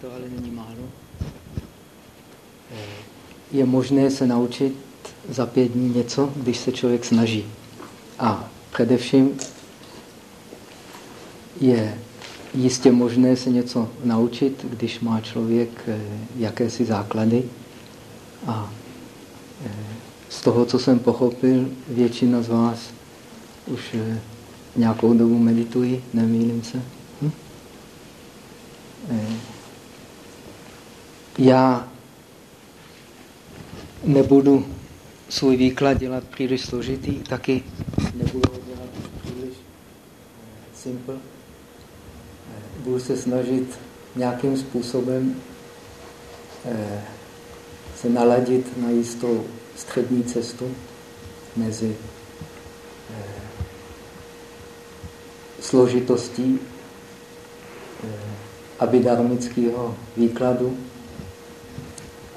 to ale není málo. Eh, je možné se naučit za pět dní něco, když se člověk snaží. A především je jistě možné se něco naučit, když má člověk eh, jakési základy. A eh, z toho, co jsem pochopil, většina z vás už nějakou dobu meditují, nemýlím se. Hm? Já nebudu svůj výklad dělat příliš složitý, taky nebudu ho dělat příliš simple. Budu se snažit nějakým způsobem eh, se naladit na jistou střední cestu mezi eh, složitostí eh, abidarmického výkladu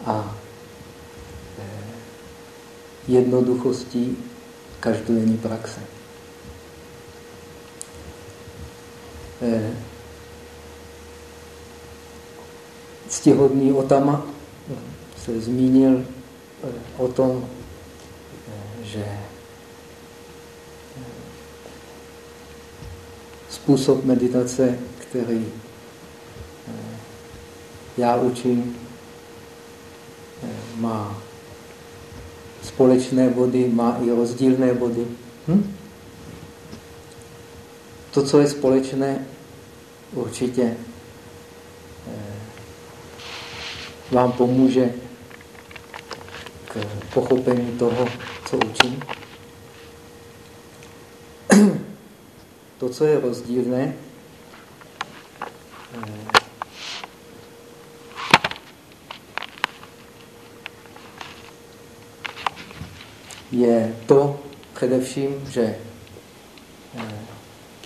a jednoduchostí každodenní praxe. Ctihodný Otama se zmínil eh, o tom, eh, že eh, způsob meditace, který já učím, má společné body, má i rozdílné body. Hm? To, co je společné, určitě vám pomůže k pochopení toho, co učím. To, co je rozdílné, je to především, že eh,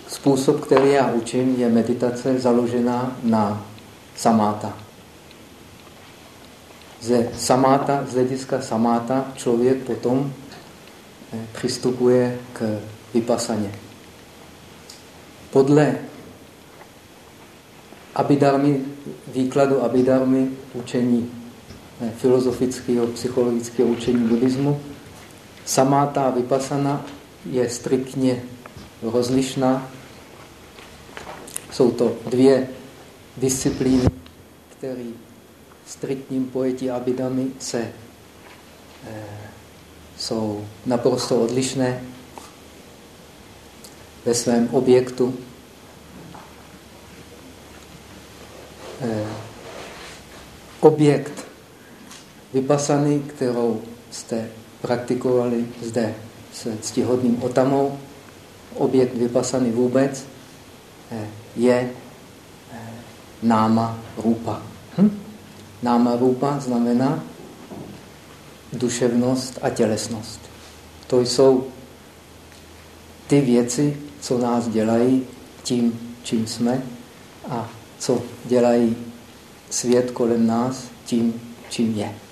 způsob, který já učím, je meditace založená na samáta ze samáta, z hlediska samáta člověk potom eh, přistupuje k vypasaně. Podle abidarmy, výkladu abidarmy, učení ne, filozofického, psychologického učení buddhismu, samáta a vypasana je striktně rozlišná. Jsou to dvě disciplíny, které striktním pojetí abidami se eh, jsou naprosto odlišné ve svém objektu. Eh, objekt vypasany, kterou jste praktikovali zde s ctihodným otamou, objekt vypasany vůbec, eh, je eh, náma rupa. Hm? Náma rupa znamená duševnost a tělesnost. To jsou ty věci, co nás dělají tím, čím jsme a co dělají svět kolem nás tím, čím je.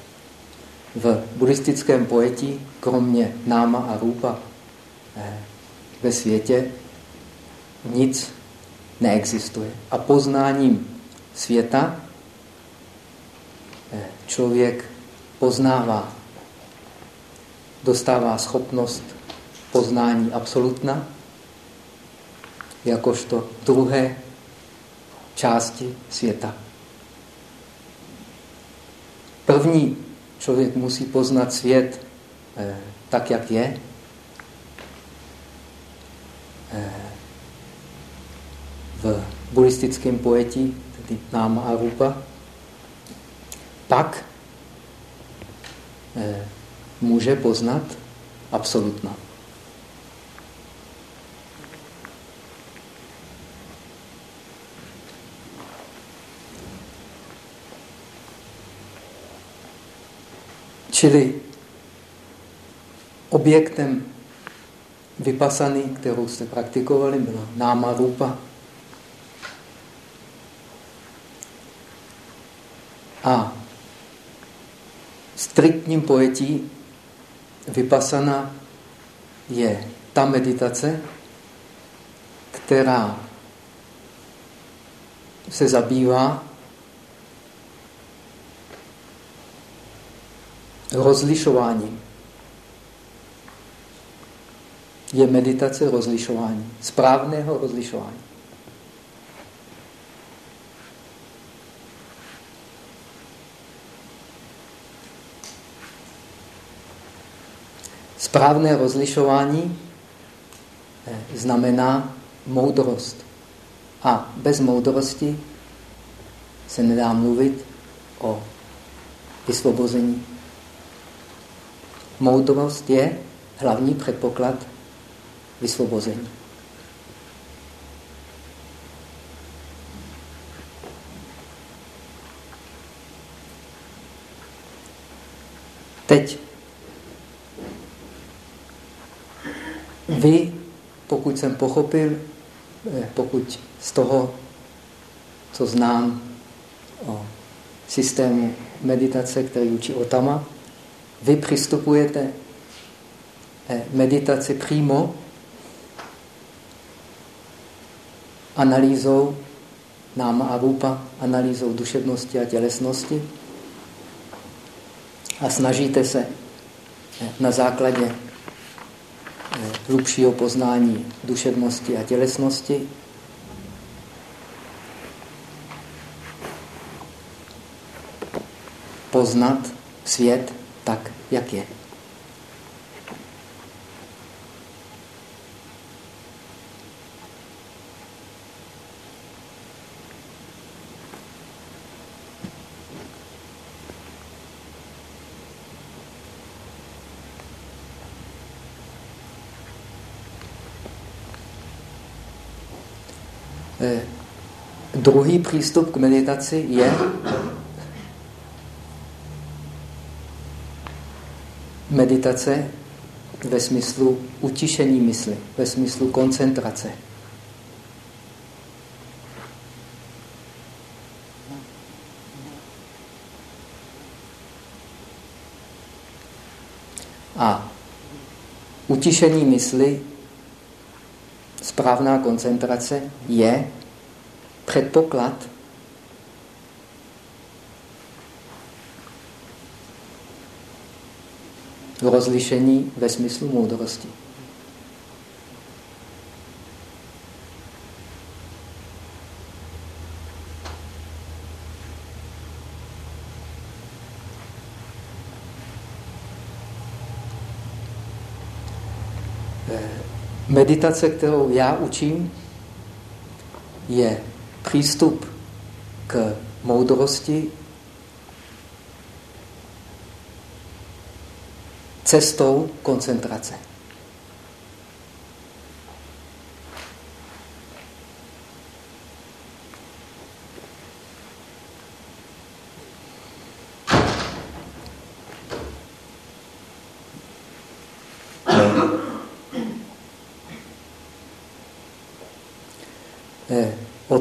V buddhistickém pojetí, kromě náma a rupa, eh, ve světě nic neexistuje. A poznáním světa člověk poznává, dostává schopnost poznání absolutna, jakožto druhé části světa. První člověk musí poznat svět eh, tak, jak je. Eh, v buddhistickém pojetí, tedy náma a rupa, pak eh, může poznat absolutno. Čili objektem vypasaný, kterou jste praktikovali, byla náma rupa. A striktním pojetí vypasana je ta meditace, která se zabývá rozlišováním. Je meditace rozlišování, správného rozlišování. Správné rozlišování eh, znamená moudrost. A bez moudrosti se nedá mluvit o vysvobození. Moudrost je hlavní předpoklad vysvobození. Teď vy, pokud jsem pochopil, eh, pokud z toho, co znám o systému meditace, který učí Otama, vy přistupujete eh, meditaci přímo analýzou náma a rupa, analýzou duševnosti a tělesnosti a snažíte se eh, na základě hlubšího poznání duševnosti a tělesnosti. Poznat svět tak, jak je. Druhý přístup k meditaci je meditace ve smyslu utišení mysli, ve smyslu koncentrace. A utišení mysli, správná koncentrace je předpoklad rozlišení ve smyslu moudrosti. Eh, meditace, kterou já učím, je přístup k moudrosti cestou koncentrace.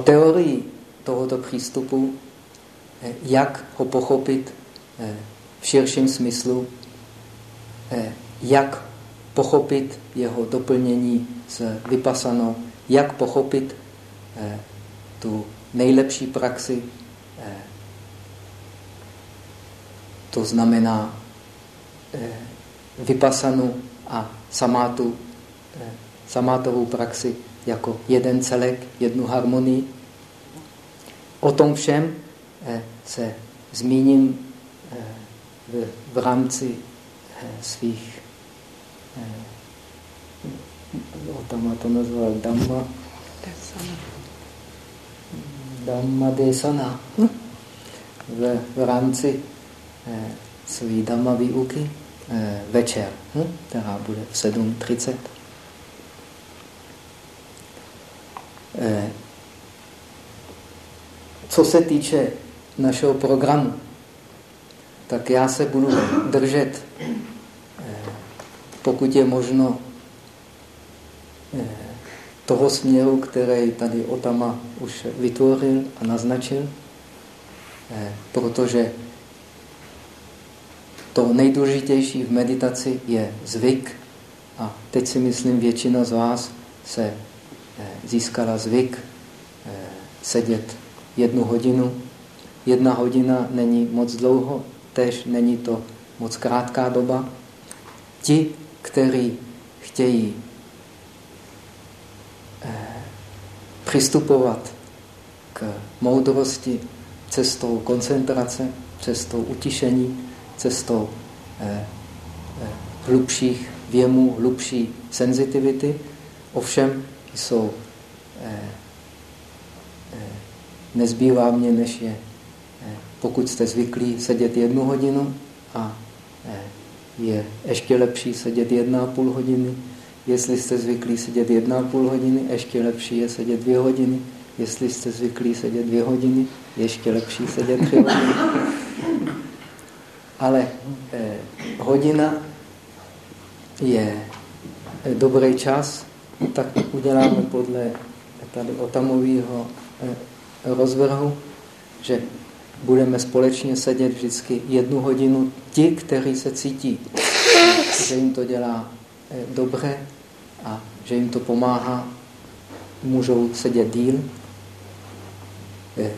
teorii tohoto přístupu, eh, jak ho pochopit eh, v širším smyslu, eh, jak pochopit jeho doplnění s vypasanou, jak pochopit tu nejlepší praxi, to znamená vypasanu a samátu, samátovou praxi jako jeden celek, jednu harmonii. O tom všem eh, se zmíním eh, v, rámci eh, svých Otama to nazval Dhamma Dhamma Desana hm? v, v rámci své Dhamma výuky večer, hm? která bude v 7.30. Eh, co se týče našeho programu, tak já se budu držet, eh, pokud je možno, eh, toho směru, který tady Otama už vytvořil a naznačil, protože to nejdůležitější v meditaci je zvyk a teď si myslím, většina z vás se Eh, získala zvyk eh, sedět jednu hodinu. Jedna hodina není moc dlouho, tež není to moc krátká doba. Ti, kteří chtějí eh, přistupovat k moudrosti cestou koncentrace, cestou utišení, cestou eh, eh, hlubších věmů, hlubší senzitivity, ovšem jsou nezbývá mě, než je, pokud jste zvyklí sedět jednu hodinu a je ještě lepší sedět jedna a půl hodiny. Jestli jste zvyklí sedět jedna a půl hodiny, ještě lepší je sedět dvě hodiny. Jestli jste zvyklí sedět dvě hodiny, ještě lepší sedět tři hodiny. Ale eh, hodina je eh, dobrý čas, tak uděláme podle tady otamového eh, rozvrhu, že budeme společně sedět vždycky jednu hodinu. Ti, kteří se cítí, že jim to dělá eh, dobře a že jim to pomáhá, můžou sedět díl. Eh,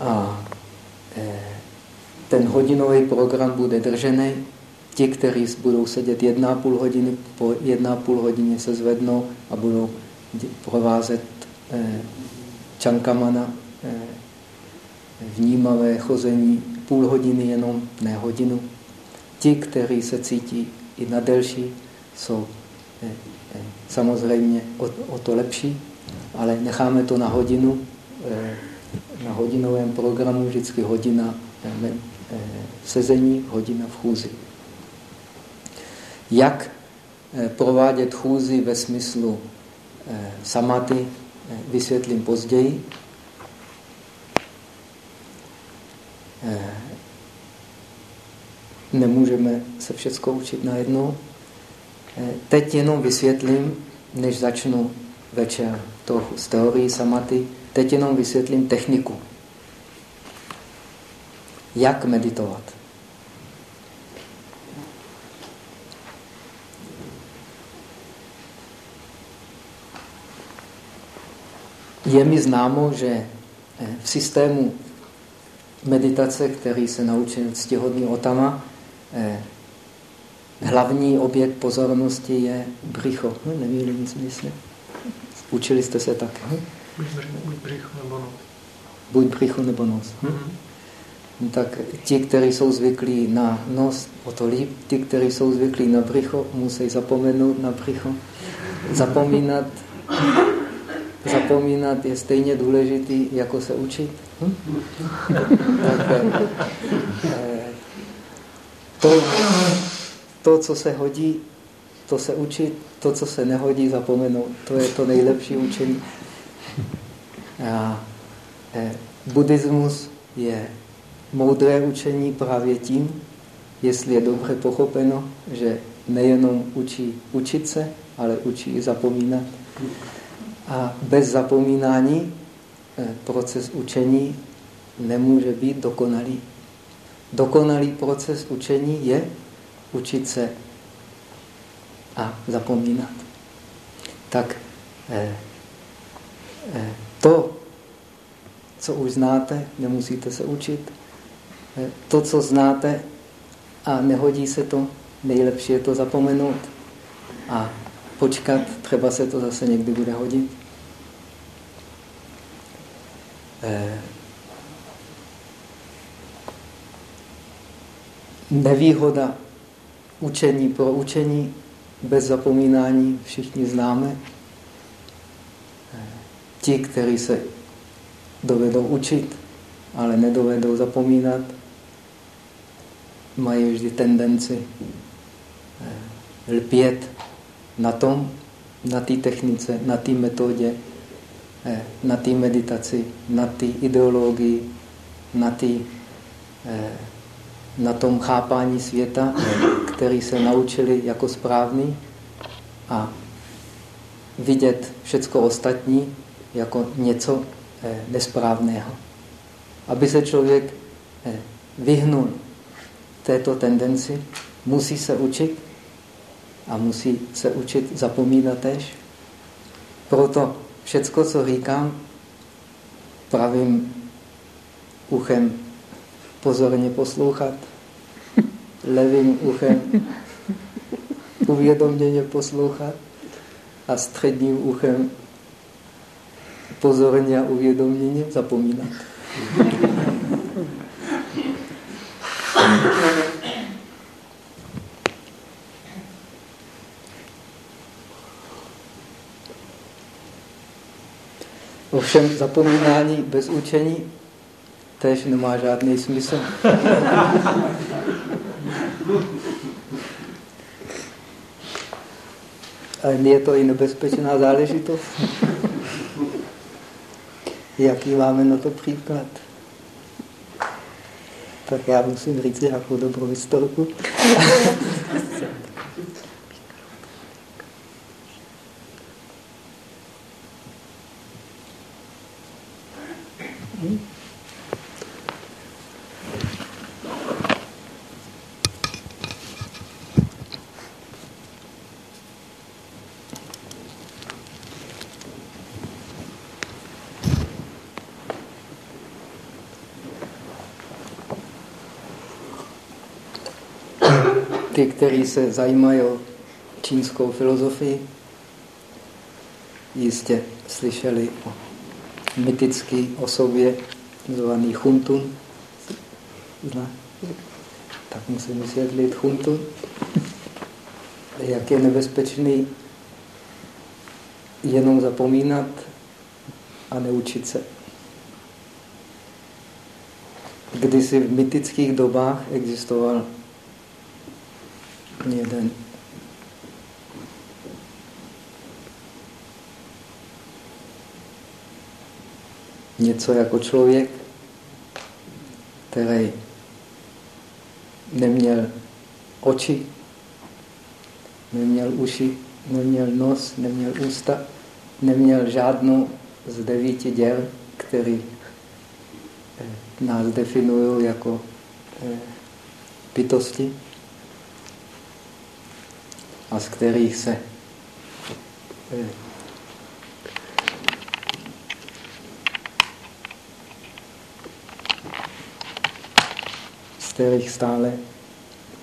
a eh, ten hodinový program bude držený. Ti, kteří budou sedět jedna půl hodiny, po jedna půl hodině se zvednou a budou provázet čankamana vnímavé chození půl hodiny jenom, ne hodinu. Ti, kteří se cítí i na delší, jsou eh, eh, samozřejmě o, o to lepší, ale necháme to na hodinu, eh, na hodinovém programu vždycky hodina sezení, hodina v chůzi. Jak provádět chůzi ve smyslu samaty, vysvětlím později. Eh, nemůžeme se všechno učit najednou. Eh, teď jenom vysvětlím, než začnu večer to z teorii samaty, teď jenom vysvětlím techniku. Jak meditovat. Je mi známo, že eh, v systému meditace, který se naučil ctihodný Otama, eh, hlavní objekt pozornosti je břicho. Hm, nevím, nic myslím. Učili jste se tak. Hm? Buď břicho nebo nos. Buď břicho nebo nos. Hm? Mm -hmm. Tak ti, kteří jsou zvyklí na nos, o to líp. Ti, kteří jsou zvyklí na břicho, musí zapomenout na břicho. Zapomínat, zapomínat je stejně důležitý, jako se učit. Hm? To, to, co se hodí, to se učit, to, co se nehodí, zapomenout. To je to nejlepší učení. A eh, buddhismus je moudré učení právě tím, jestli je dobře pochopeno, že nejenom učí učit se, ale učí i zapomínat. A bez zapomínání proces učení nemůže být dokonalý. Dokonalý proces učení je učit se a zapomínat. Tak eh, eh, to, co už znáte, nemusíte se učit. To, co znáte a nehodí se to, nejlepší je to zapomenout a počkat, třeba se to zase někdy bude hodit. Eh, nevýhoda učení pro učení bez zapomínání všichni známe. Eh, ti, kteří se dovedou učit, ale nedovedou zapomínat, mají vždy tendenci eh, lpět na tom, na té technice, na té metodě, na té meditaci, na té ideologii, na, tý, eh, na tom chápání světa, který se naučili jako správný a vidět všecko ostatní jako něco eh, nesprávného. Aby se člověk vyhnul této tendenci, musí se učit a musí se učit zapomínat tež. Proto všecko, co říkám, pravým uchem pozorně poslouchat levým uchem uvědoměně poslouchat a středním uchem pozorně a uvědoměně zapomínat. Ovšem zapomínání bez učení tež nemá žádný smysl. A je to i nebezpečná záležitost. Jaký máme na to příklad? Tak já musím říct nějakou dobrou historku. ty, kteří se zajímají o čínskou filozofii, jistě slyšeli o mytické osobě zvaný Chuntun. Tak musím vysvětlit Chuntun. Jak je nebezpečný jenom zapomínat a neučit se. Kdysi v mytických dobách existoval jeden. Něco jako člověk, který neměl oči, neměl uši, neměl nos, neměl ústa, neměl žádnou z devíti děl, který eh, nás definují jako eh, bytosti a z kterých se eh, z kterých stále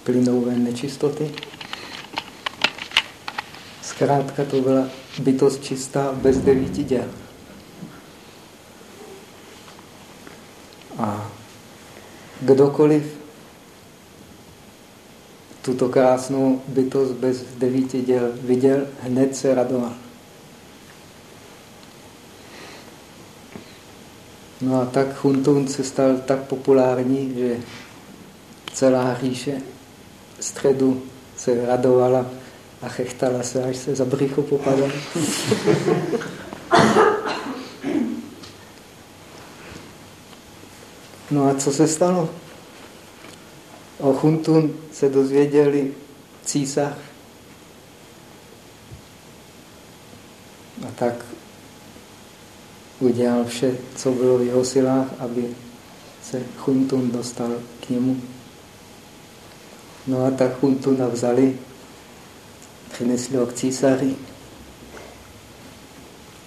plynou ven nečistoty. Zkrátka to byla bytost čistá bez devíti děl. A kdokoliv tuto krásnou bytost bez devíti děl viděl, hned se radoval. No a tak Chuntun se stal tak populární, že celá říše středu se radovala a chechtala se, až se za břicho popadala. No a co se stalo? Chuntun se dozvěděli císař. A tak udělal vše, co bylo v jeho silách, aby se Chuntun dostal k němu. No a tak Chuntuna vzali, přinesli ho k císaři.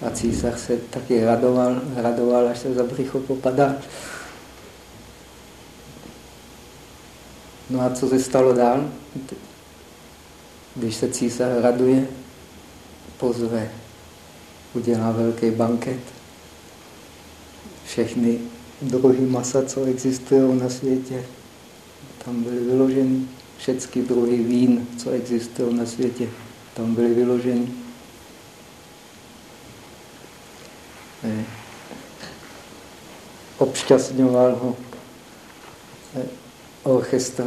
A císař se taky radoval, radoval, až se za břicho popadal. No a co se stalo dál? Když se císař raduje, pozve, udělá velký banket. Všechny druhy masa, co existují na světě, tam byly vyloženy. Všechny druhy vín, co existují na světě, tam byly vyloženy. Eh, obšťastňoval ho eh, orchestr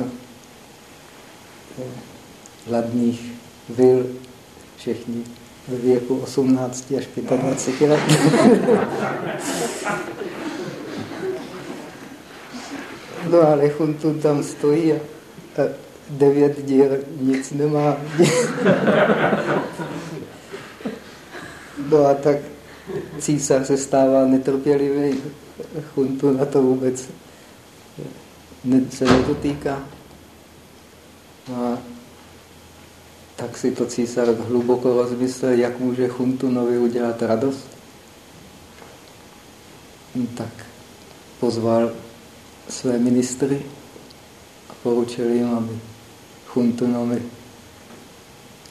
hladných vil, všichni ve věku 18 až 25 let. no ale Chuntun tam stojí a, a devět díl nic nemá. no a tak císař se stává netrpělivý, Chuntun na to vůbec se nedotýká. No a tak si to císař hluboko rozmyslel, jak může Chuntunovi udělat radost. No tak pozval své ministry a poručil jim, aby Chuntunovi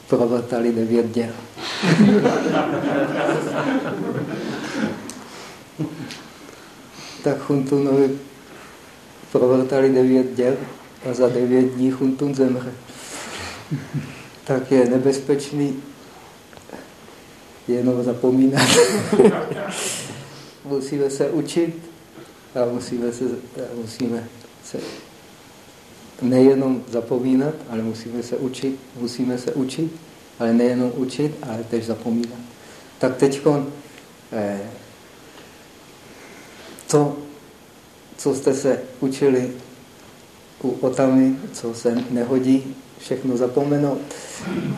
provrtali devět děl. tak Chuntunovi provrtali devět děl a za devět dní Chuntun zemře. tak je nebezpečný jenom zapomínat. musíme se učit a musíme se, musíme se nejenom zapomínat, ale musíme se učit, musíme se učit, ale nejenom učit, ale tež zapomínat. Tak teď eh, to, co jste se učili u Otamy, co se nehodí, všechno zapomenout,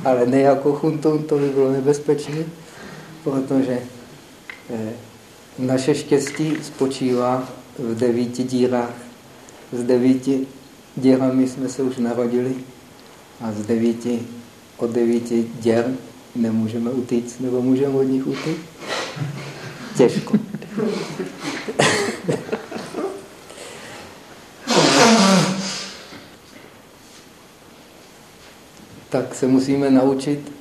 ale ne jako chuntun, to by bylo nebezpečné, protože eh, naše štěstí spočívá v devíti dírách. Z devíti dírami jsme se už narodili a z devíti, od devíti děr nemůžeme utíct, nebo můžeme od nich utíct? Těžko. Tak se musíme naučit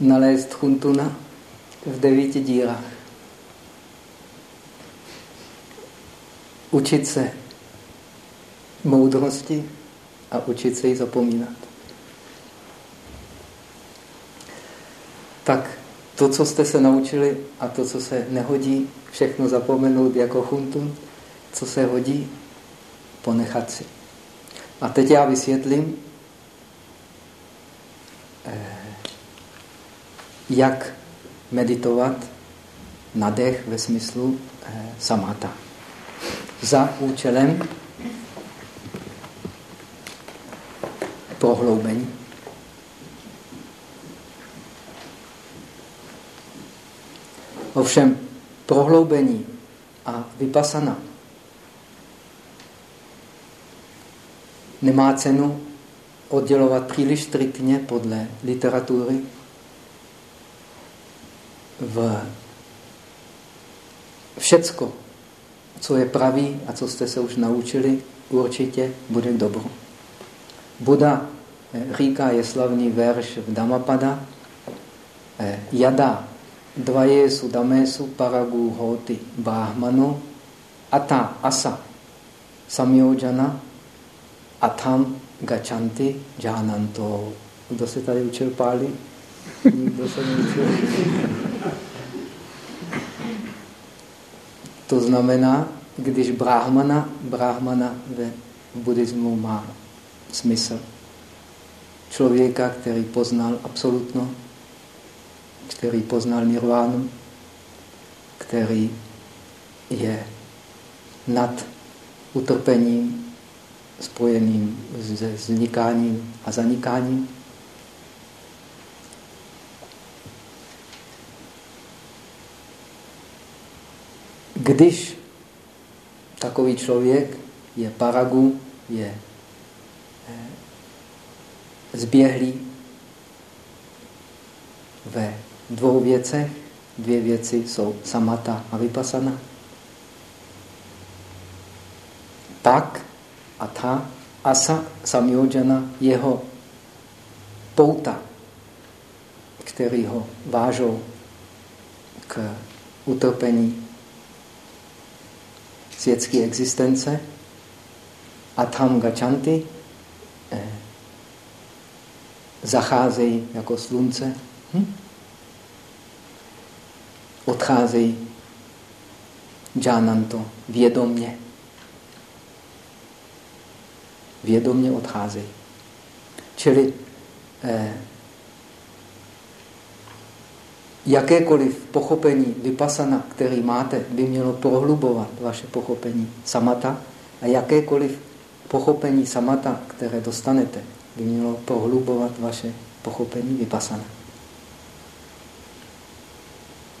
nalézt chuntuna v devíti dírách. Učit se moudrosti a učit se ji zapomínat. Tak to, co jste se naučili a to, co se nehodí, všechno zapomenout jako chuntun, co se hodí, ponechat si. A teď já vysvětlím, jak meditovat na dech ve smyslu eh, samata. Za účelem prohloubení. Ovšem prohloubení a vypasana nemá cenu oddělovat příliš striktně podle literatury v všecko, co je pravý a co jste se už naučili, určitě bude dobro. Buda eh, říká, je slavný verš v Dhammapada, eh, Jada dvajesu damesu paragu hoti brahmanu ata asa samyojana atam gachanti jananto. Kdo se tady učil páli? Nikdo se neučil. To znamená, když brahmana, brahmana ve buddhismu má smysl. Člověka, který poznal absolutno, který poznal nirvánu, který je nad utrpením spojeným s vznikáním a zanikáním. Když takový člověk je paragu, je eh, zběhlý ve dvou věcech, dvě věci jsou samata a vypasana, pak a ta asa samyojana jeho pouta, který ho vážou k utrpení světské existence a tam gačanty eh, zacházejí jako slunce, hm? odcházejí džánanto vědomně. Vědomně odcházejí. Čili eh, jakékoliv pochopení vypasana, který máte, by mělo prohlubovat vaše pochopení samata a jakékoliv pochopení samata, které dostanete, by mělo prohlubovat vaše pochopení vypasana.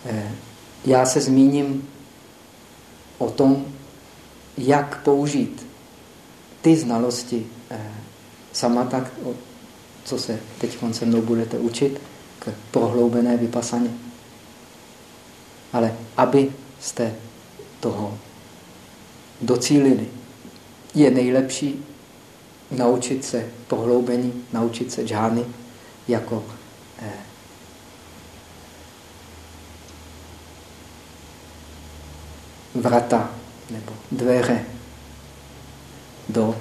Eh, já se zmíním o tom, jak použít ty znalosti eh, samata, co se teď se mnou budete učit, k prohloubené vypasaně. Ale aby jste toho docílili, je nejlepší naučit se prohloubení, naučit se džány jako eh, vrata nebo dveře do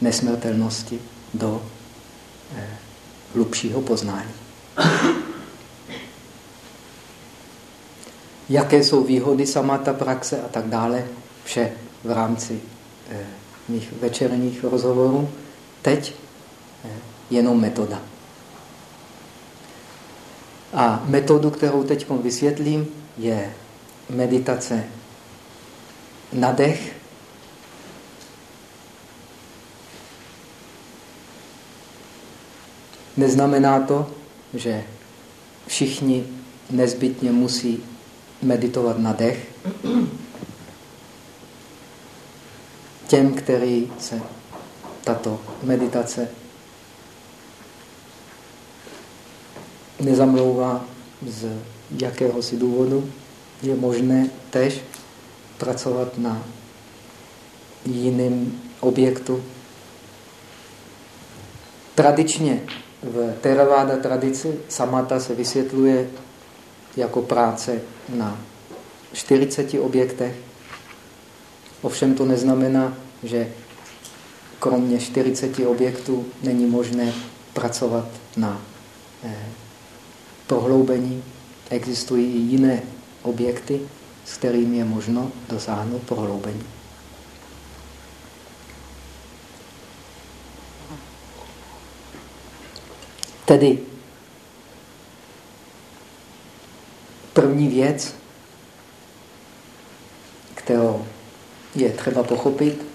nesmrtelnosti, do eh, hlubšího poznání. Jaké jsou výhody samata praxe a tak dále, vše v rámci eh, mých večerních rozhovorů. Teď eh, jenom metoda. A metodu, kterou teď vysvětlím, je meditace na dech. Neznamená to, že všichni nezbytně musí meditovat na dech. Těm, který se tato meditace nezamlouvá z jakéhosi důvodu, je možné tež pracovat na jiném objektu. Tradičně v Theravada tradici samata se vysvětluje jako práce na 40 objektech. Ovšem to neznamená, že kromě 40 objektů není možné pracovat na eh, prohloubení. Existují i jiné objekty, s kterými je možno dosáhnout prohloubení. Tedy první věc, kterou je třeba pochopit,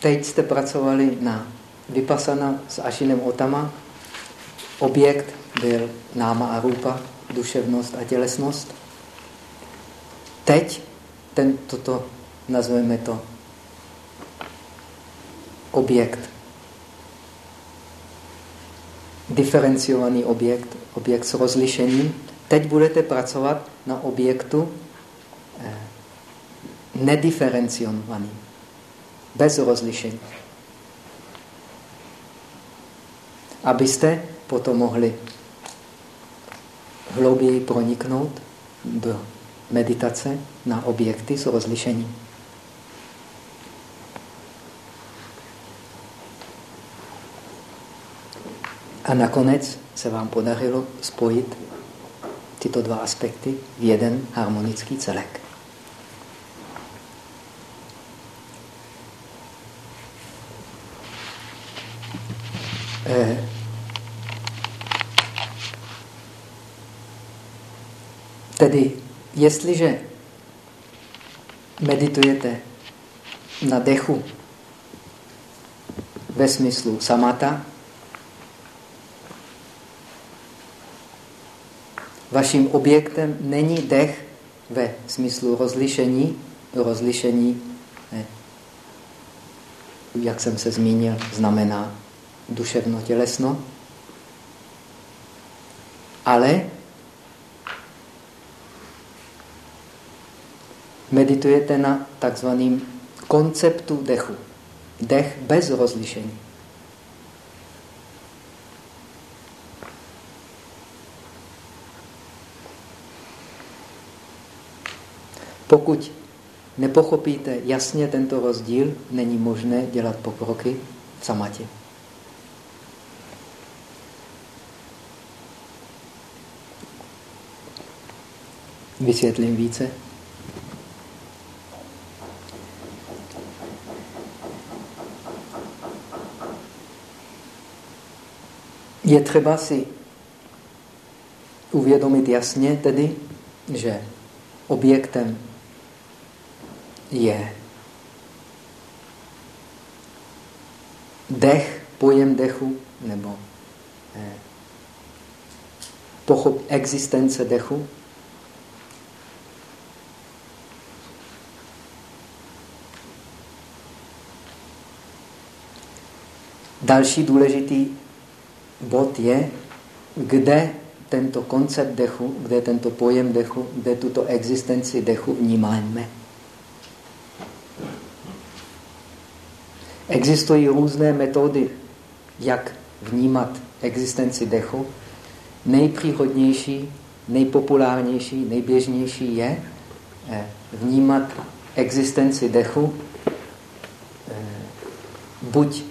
teď jste pracovali na Vypasana s Ašinem Otama. Objekt byl náma a rupa, duševnost a tělesnost. Teď ten, toto nazveme to objekt. Diferenciovaný objekt, objekt s rozlišením. Teď budete pracovat na objektu eh, nediferenciovaný, bez rozlišení. Abyste potom mohli hlouběji proniknout do meditace na objekty s rozlišením. A nakonec se vám podařilo spojit tyto dva aspekty v jeden harmonický celek. Eh, tedy jestliže meditujete na dechu ve smyslu samata, vaším objektem není dech ve smyslu rozlišení, rozlišení, ne, jak jsem se zmínil, znamená duševno-tělesno, ale meditujete na takzvaným konceptu dechu. Dech bez rozlišení. Pokud nepochopíte jasně tento rozdíl, není možné dělat pokroky v samatě. Vysvětlím více. Je třeba si uvědomit jasně tedy, že objektem je dech, pojem dechu, nebo eh, pochop existence dechu. Další důležitý bod je, kde tento koncept dechu, kde tento pojem dechu, kde tuto existenci dechu vnímáme. Existují různé metody, jak vnímat existenci dechu. Nejpříhodnější, nejpopulárnější, nejběžnější je eh, vnímat existenci dechu eh, buď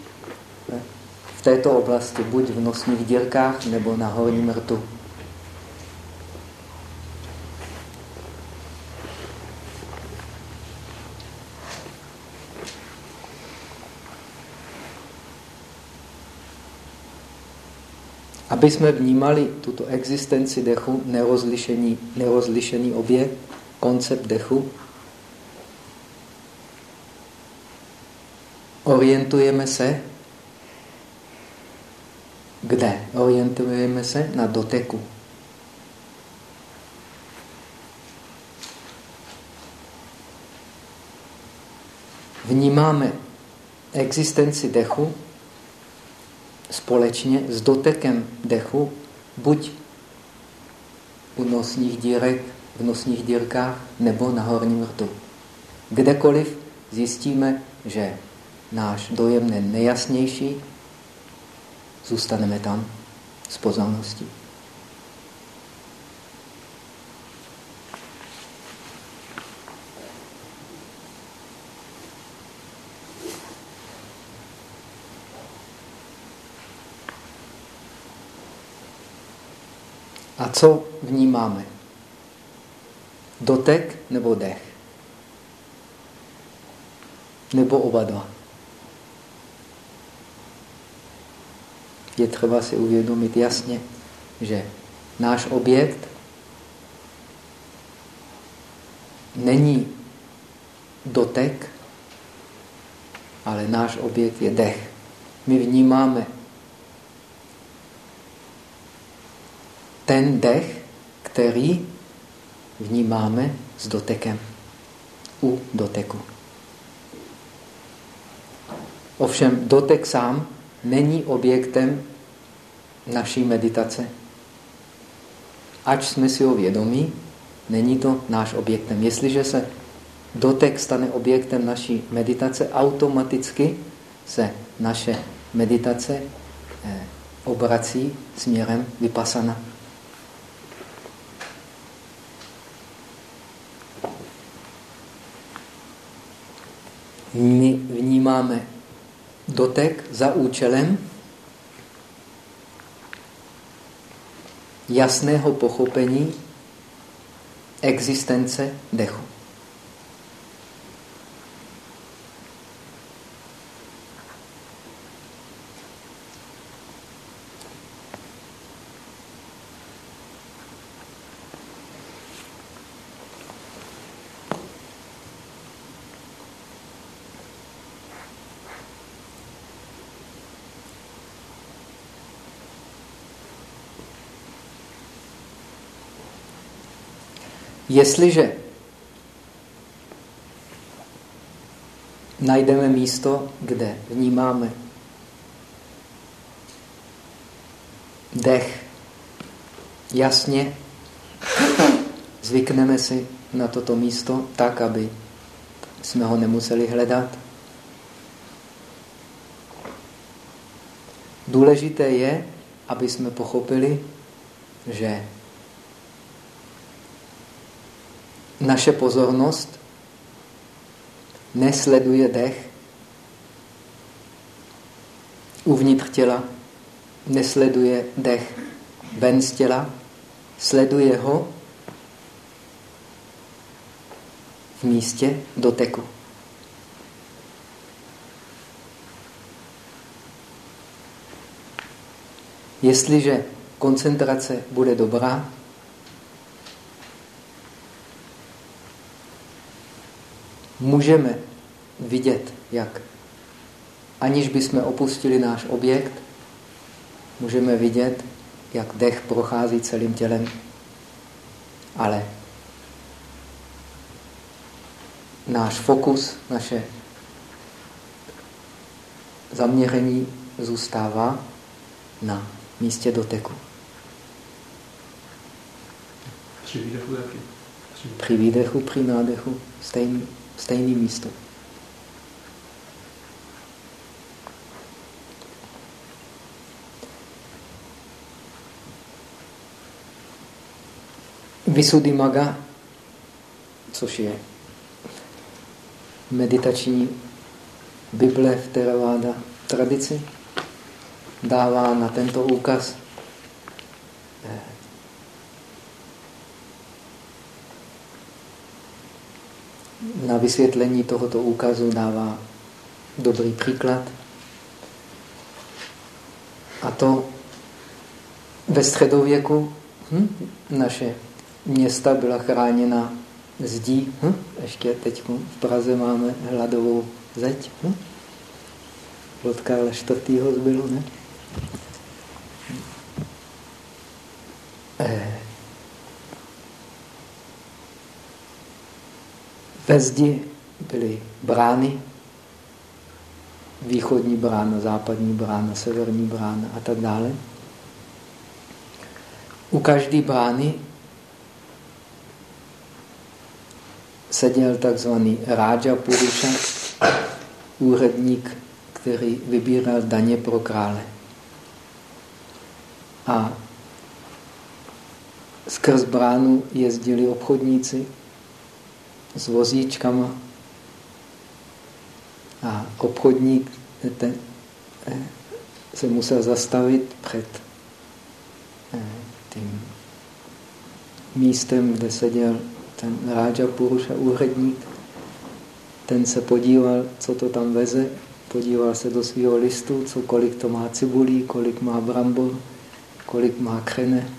eh, v této oblasti, buď v nosních dírkách nebo na horním rtu. Aby jsme vnímali tuto existenci dechu, nerozlišený, nerozlišený objekt, koncept dechu, orientujeme se kde? Orientujeme se na doteku. Vnímáme existenci dechu společně s dotekem dechu, buď u nosních dírek, v nosních dírkách nebo na horním rtu. Kdekoliv zjistíme, že náš dojem je nejasnější, zůstaneme tam s pozorností. A co vnímáme? Dotek nebo dech? Nebo oba dva? Je třeba si uvědomit jasně, že náš objekt není dotek, ale náš objekt je dech. My vnímáme ten dech, který vnímáme s dotekem, u doteku. Ovšem dotek sám není objektem naší meditace. Ač jsme si ho vědomí, není to náš objektem. Jestliže se dotek stane objektem naší meditace, automaticky se naše meditace eh, obrací směrem vypasana. My vnímáme dotek za účelem jasného pochopení existence dechu. Jestliže najdeme místo, kde vnímáme dech jasně, zvykneme si na toto místo tak, aby jsme ho nemuseli hledat. Důležité je, aby jsme pochopili, že naše pozornost nesleduje dech uvnitř těla, nesleduje dech ven z těla, sleduje ho v místě doteku. Jestliže koncentrace bude dobrá, můžeme vidět, jak aniž bychom opustili náš objekt, můžeme vidět, jak dech prochází celým tělem. Ale náš fokus, naše zaměření zůstává na místě doteku. Při výdechu taky. Při výdechu, při nádechu, stejný Stejné místo. Visuddhimaga, což je meditační Bible v Theravada tradici, dává na tento úkaz eh, na vysvětlení tohoto úkazu dává dobrý příklad. A to ve středověku hm, naše města byla chráněna zdí. Hm? Ještě teď v Praze máme hladovou zeď. Hm? Od Karla IV. zbylo, ne? Ve zdi byly brány, východní brána, západní brána, severní brána a tak dále. U každé brány seděl takzvaný Rája Purusha, úředník, který vybíral daně pro krále. A skrz bránu jezdili obchodníci s vozíčkama. A obchodník ten, eh, se musel zastavit před eh, tím místem, kde seděl ten Raja Purusha, úředník, ten se podíval, co to tam veze, podíval se do svého listu, co, kolik to má cibulí, kolik má brambor, kolik má krene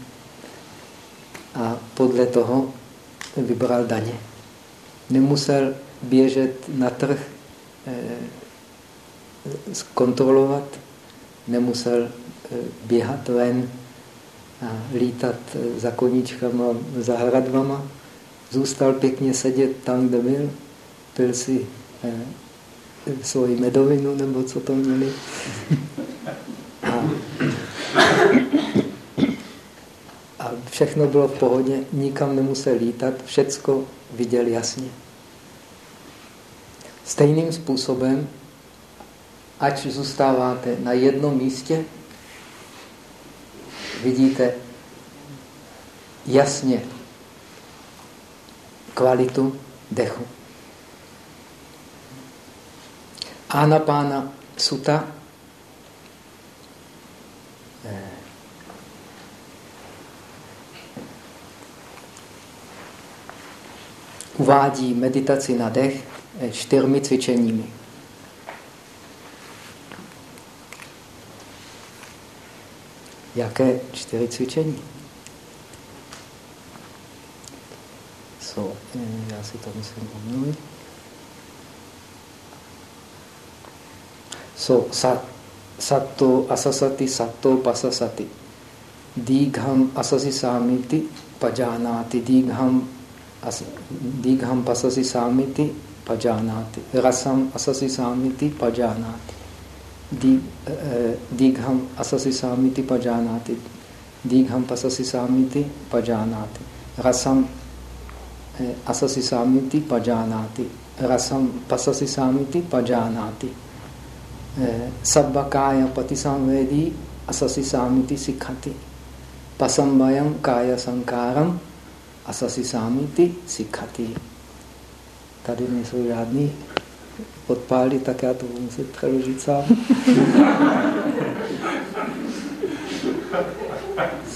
a podle toho vybral daně. Nemusel běžet na trh, eh, kontrolovat, nemusel eh, běhat ven a lítat eh, za koníčkama, za hradbama, zůstal pěkně sedět tam, kde byl, pil si svoji medovinu, nebo co to měli. A, a všechno bylo v pohodě, nikam nemusel lítat, všecko viděl jasně. Stejným způsobem, ať zůstáváte na jednom místě, vidíte jasně kvalitu dechu. Anapána suta eh, uvádí meditaci na dech eh, čtyřmi cvičeními. Jaké čtyři cvičení? So, eh, já si to musím omluvit. So, sa, sato asasati, sato pasasati. Digham asasi samiti pajanati. दीघम पससी सामिति पजानाति रसम अससी सामिति पजानाति। दीघम अससी सामिति पजानाति दीघम पससी सामिति पजानाति रसम अससी सामिति पजानाति रसम पससी सामिति पजानाति। सब्बकाय पति संवेदी अससी सामिति सिखति। पसंवयम काय संकारम asasi samiti sikhati. Tady nejsou žádný podpály, tak já to budu muset přeložit sám.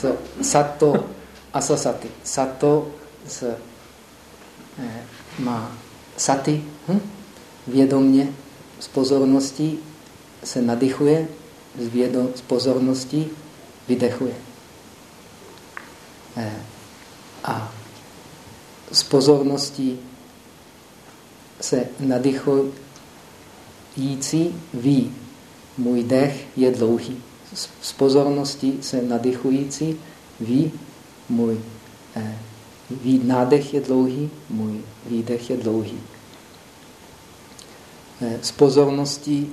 so, sato asasati. Sato s Eh, má saty, hm? vědomně s pozorností se nadychuje, s, vědom, s pozorností vydechuje. Eh, a pozorností se nadychující ví, můj dech je dlouhý. S pozorností se nadychující ví, můj eh, nádech je dlouhý, můj výdech je dlouhý. Eh, s pozorností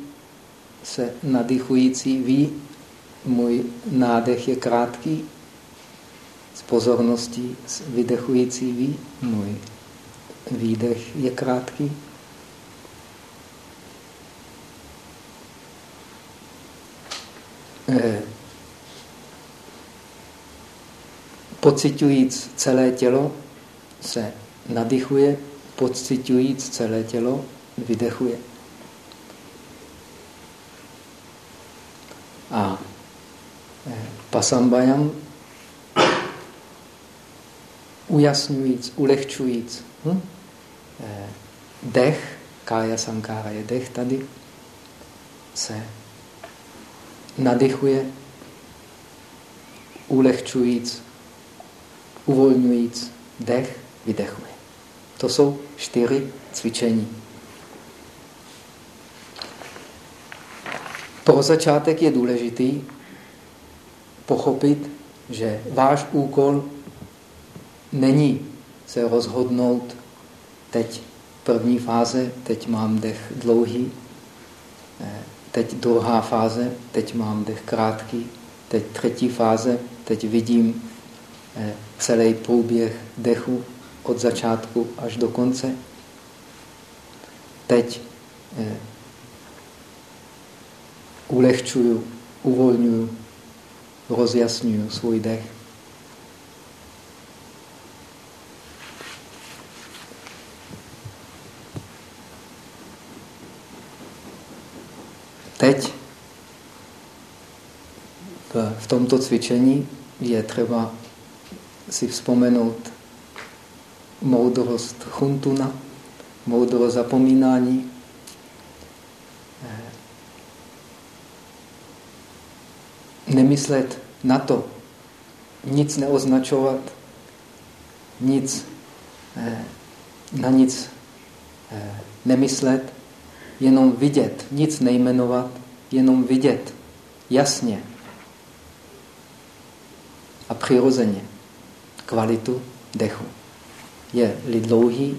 se nadychující ví, můj nádech je krátký, s pozorností vydechující ví, můj výdech je krátký. pocitujíc celé tělo, se nadychuje, pocitujíc celé tělo, vydechuje. A eh, pasambayam ujasňujíc, ulehčujíc hm? Eh, dech, kája sankára je dech tady, se nadychuje, ulehčujíc, uvolňujíc dech, vydechuje. To jsou čtyři cvičení. Pro začátek je důležitý pochopit, že váš úkol není se rozhodnout teď první fáze, teď mám dech dlouhý, eh, teď druhá fáze, teď mám dech krátký, teď třetí fáze, teď vidím eh, celý průběh dechu od začátku až do konce. Teď eh, ulehčuju, uvolňuju, rozjasňuju svůj dech. Teď v tomto cvičení je třeba si vzpomenout moudrost chuntuna, moudrost zapomínání, nemyslet na to, nic neoznačovat, nic, na nic nemyslet, jenom vidět, nic nejmenovat, jenom vidět jasně a přirozeně kvalitu dechu. Je-li dlouhý,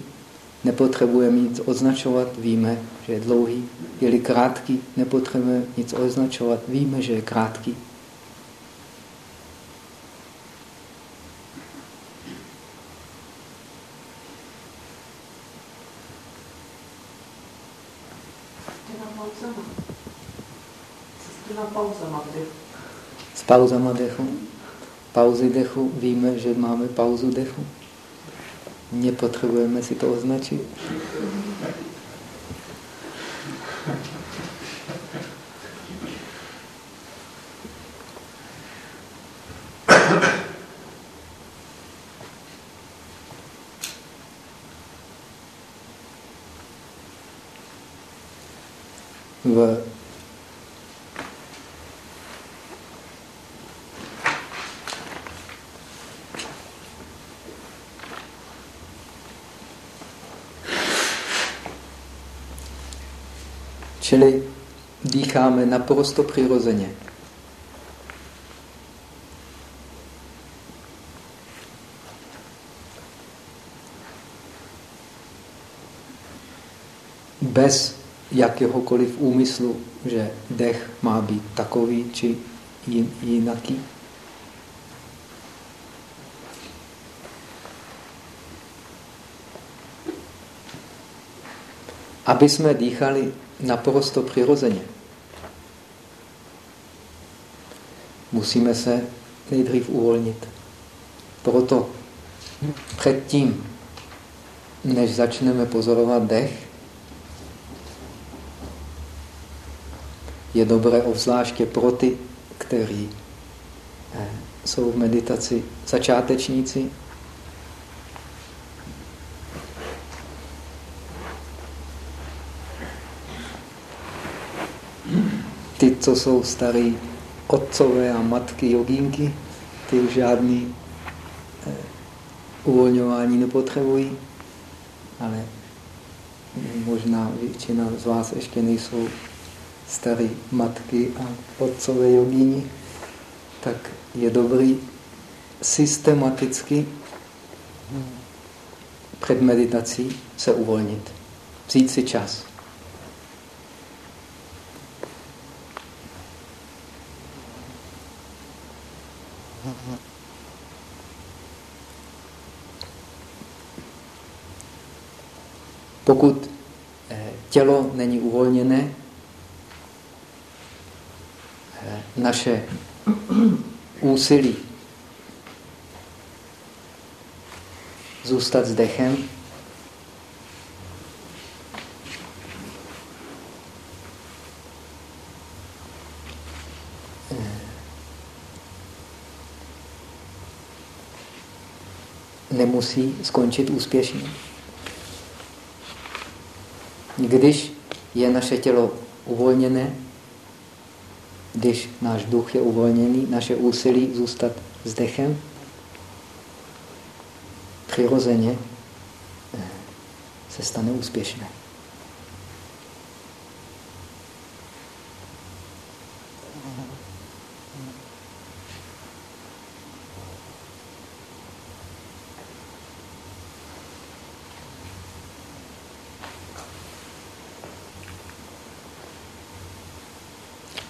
nepotřebujeme nic označovat, víme, že je dlouhý. Je-li krátký, nepotřebujeme nic označovat, víme, že je krátký. S pauzama dechu. Pauzy dechu. Víme, že máme pauzu dechu. Nepotřebujeme si to označit. v Čili dýcháme naprosto přirozeně. Bez jakéhokoliv úmyslu, že dech má být takový či jinaký. Aby jsme dýchali naprosto přirozeně. Musíme se nejdřív uvolnit. Proto předtím, než začneme pozorovat dech, je dobré obzvláště pro ty, kteří eh, jsou v meditaci začátečníci, ty, co jsou starý otcové a matky jogínky, ty už žádný eh, uvolňování nepotřebují, ale možná většina z vás ještě nejsou staré matky a otcové jogíni, tak je dobrý systematicky před meditací se uvolnit. Vzít si čas. Pokud eh, tělo není uvolněné, eh, naše úsilí zůstat s dechem. Nemusí skončit úspěšně. Když je naše tělo uvolněné, když náš duch je uvolněný, naše úsilí zůstat s dechem, přirozeně eh, se stane úspěšné.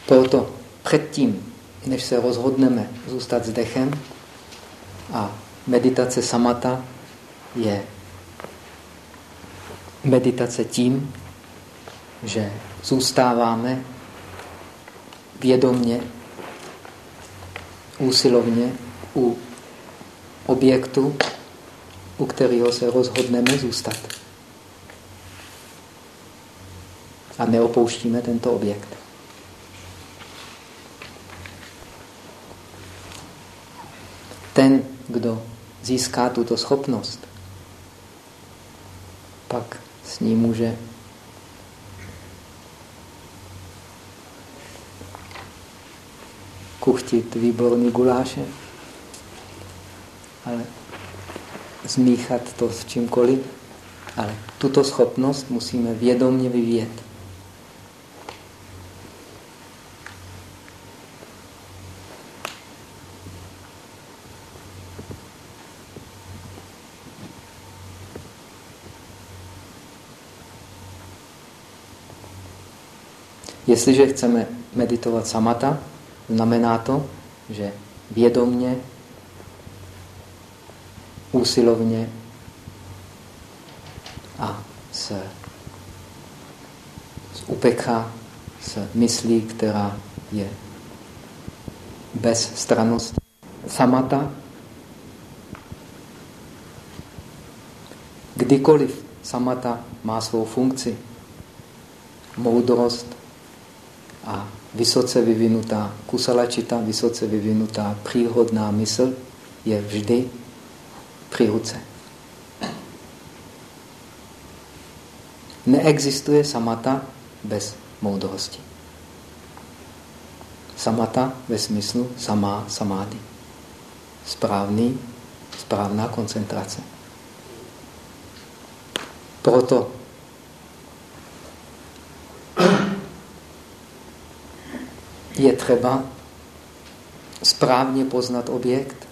Proto předtím, než se rozhodneme zůstat s dechem, a meditace samata je meditace tím, že zůstáváme vědomně, úsilovně u objektu, u kterého se rozhodneme zůstat. A neopouštíme tento objekt. Ten, kdo získá tuto schopnost, pak s ní může kuchtit výborný guláše, ale zmíchat to s čímkoliv, ale tuto schopnost musíme vědomně vyvíjet. Jestliže chceme meditovat samata, znamená to, že vědomně, úsilovně a s, s upekha, s myslí, která je bez stranosti. Samata, kdykoliv samata má svou funkci, moudrost, a vysoce vyvinutá kusalačita, vysoce vyvinutá příhodná mysl je vždy při ruce. Neexistuje samata bez moudrosti. Samata ve smyslu samá samády. Správný, správná koncentrace. Proto je třeba správně poznat objekt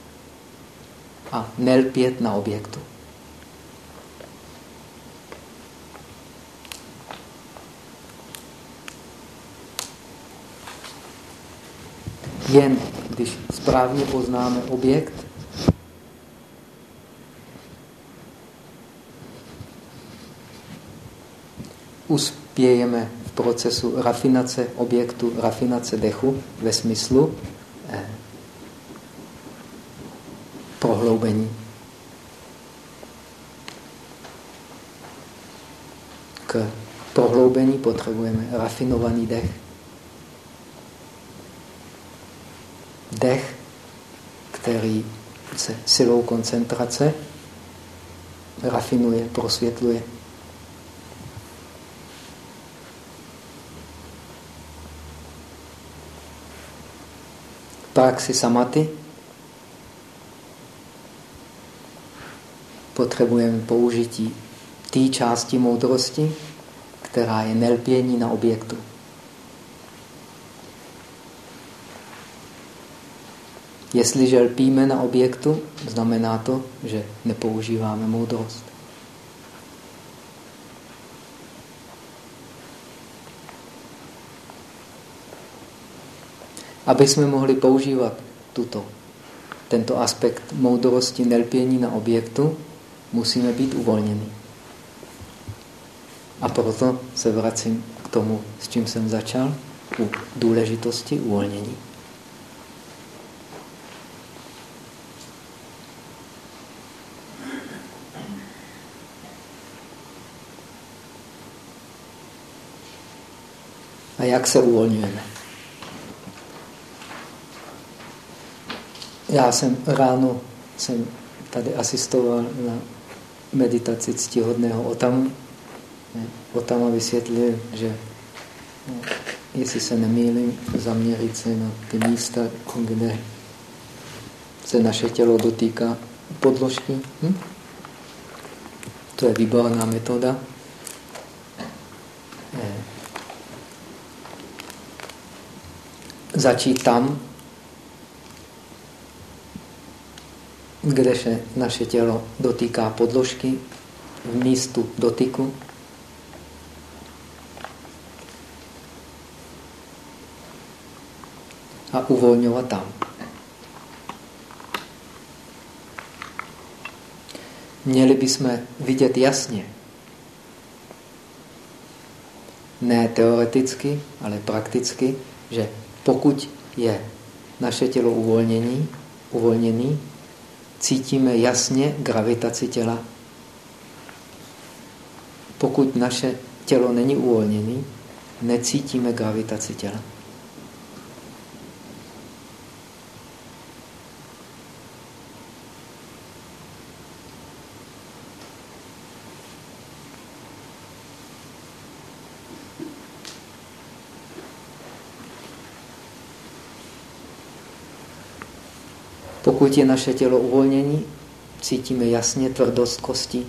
a nelpět na objektu. Jen když správně poznáme objekt, uspějeme procesu rafinace objektu, rafinace dechu ve smyslu eh, prohloubení. K prohloubení potřebujeme rafinovaný dech. Dech, který se silou koncentrace rafinuje, prosvětluje. Praxi samaty potřebujeme použití té části moudrosti, která je nelpění na objektu. Jestliže lpíme na objektu, znamená to, že nepoužíváme moudrost. aby jsme mohli používat tuto, tento aspekt moudrosti nelpění na objektu, musíme být uvolněni. A proto se vracím k tomu, s čím jsem začal, u důležitosti uvolnění. A jak se uvolňujeme? Já jsem ráno jsem tady asistoval na meditaci ctihodného Otamu. Otama vysvětlil, že no, jestli se nemýlím, zaměřit se na ty místa, kde se naše tělo dotýká podložky. Hm? To je výborná metoda. Eh, začít tam, kde se naše tělo dotýká podložky, v místu dotyku. A uvolňovat tam. Měli bychom vidět jasně, ne teoreticky, ale prakticky, že pokud je naše tělo uvolnění, uvolněný, cítíme jasně gravitaci těla. Pokud naše tělo není uvolněné, necítíme gravitaci těla. Pokud je naše tělo uvolnění, cítíme jasně tvrdost kosti.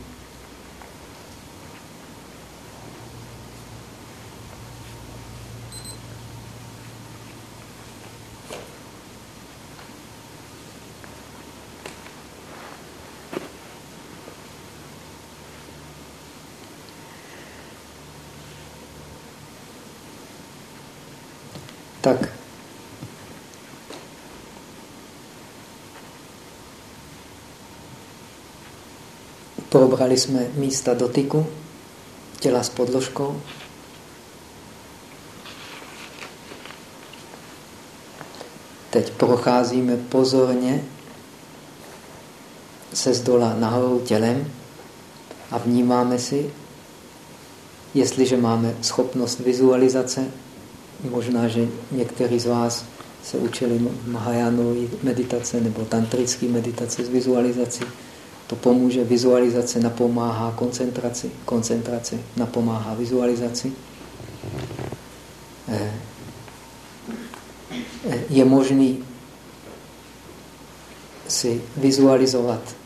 Tak Probrali jsme místa dotyku těla s podložkou. Teď procházíme pozorně se z dola nahoru tělem a vnímáme si, jestliže máme schopnost vizualizace, možná, že někteří z vás se učili Mahajánové meditace nebo tantrické meditace s vizualizací, to pomůže, vizualizace napomáhá koncentraci, koncentrace napomáhá vizualizaci. Eh, eh, je možný si vizualizovat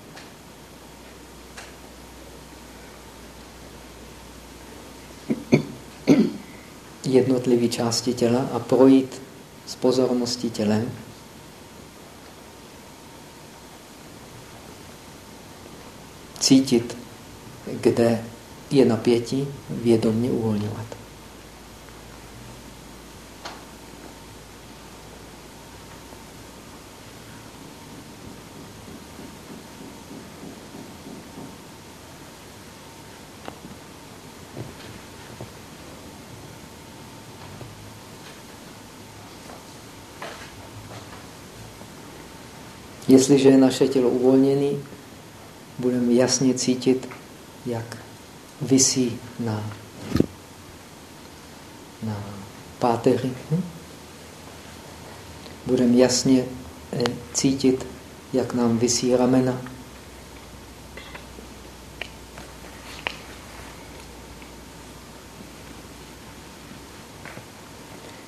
jednotlivé části těla a projít s pozorností tělem. Cítit, kde je napětí, vědomně uvolňovat. Jestliže je naše tělo uvolněné, budeme jasně cítit, jak visí na, na páteři. Hm? Budeme jasně eh, cítit, jak nám visí ramena.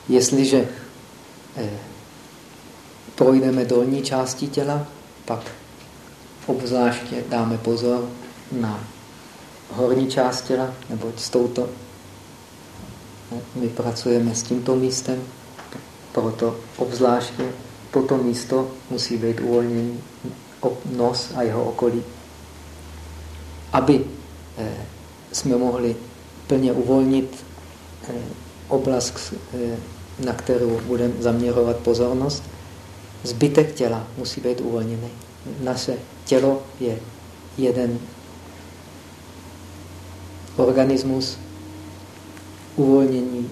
Jestliže eh, projdeme dolní části těla, pak obzvláště dáme pozor na horní část těla, neboť s touto my pracujeme s tímto místem, proto obzvláště toto místo musí být uvolněný nos a jeho okolí. Aby eh, jsme mohli plně uvolnit eh, oblast, eh, na kterou budeme zaměřovat pozornost, zbytek těla musí být uvolněný. Naše tělo je jeden organismus, uvolnění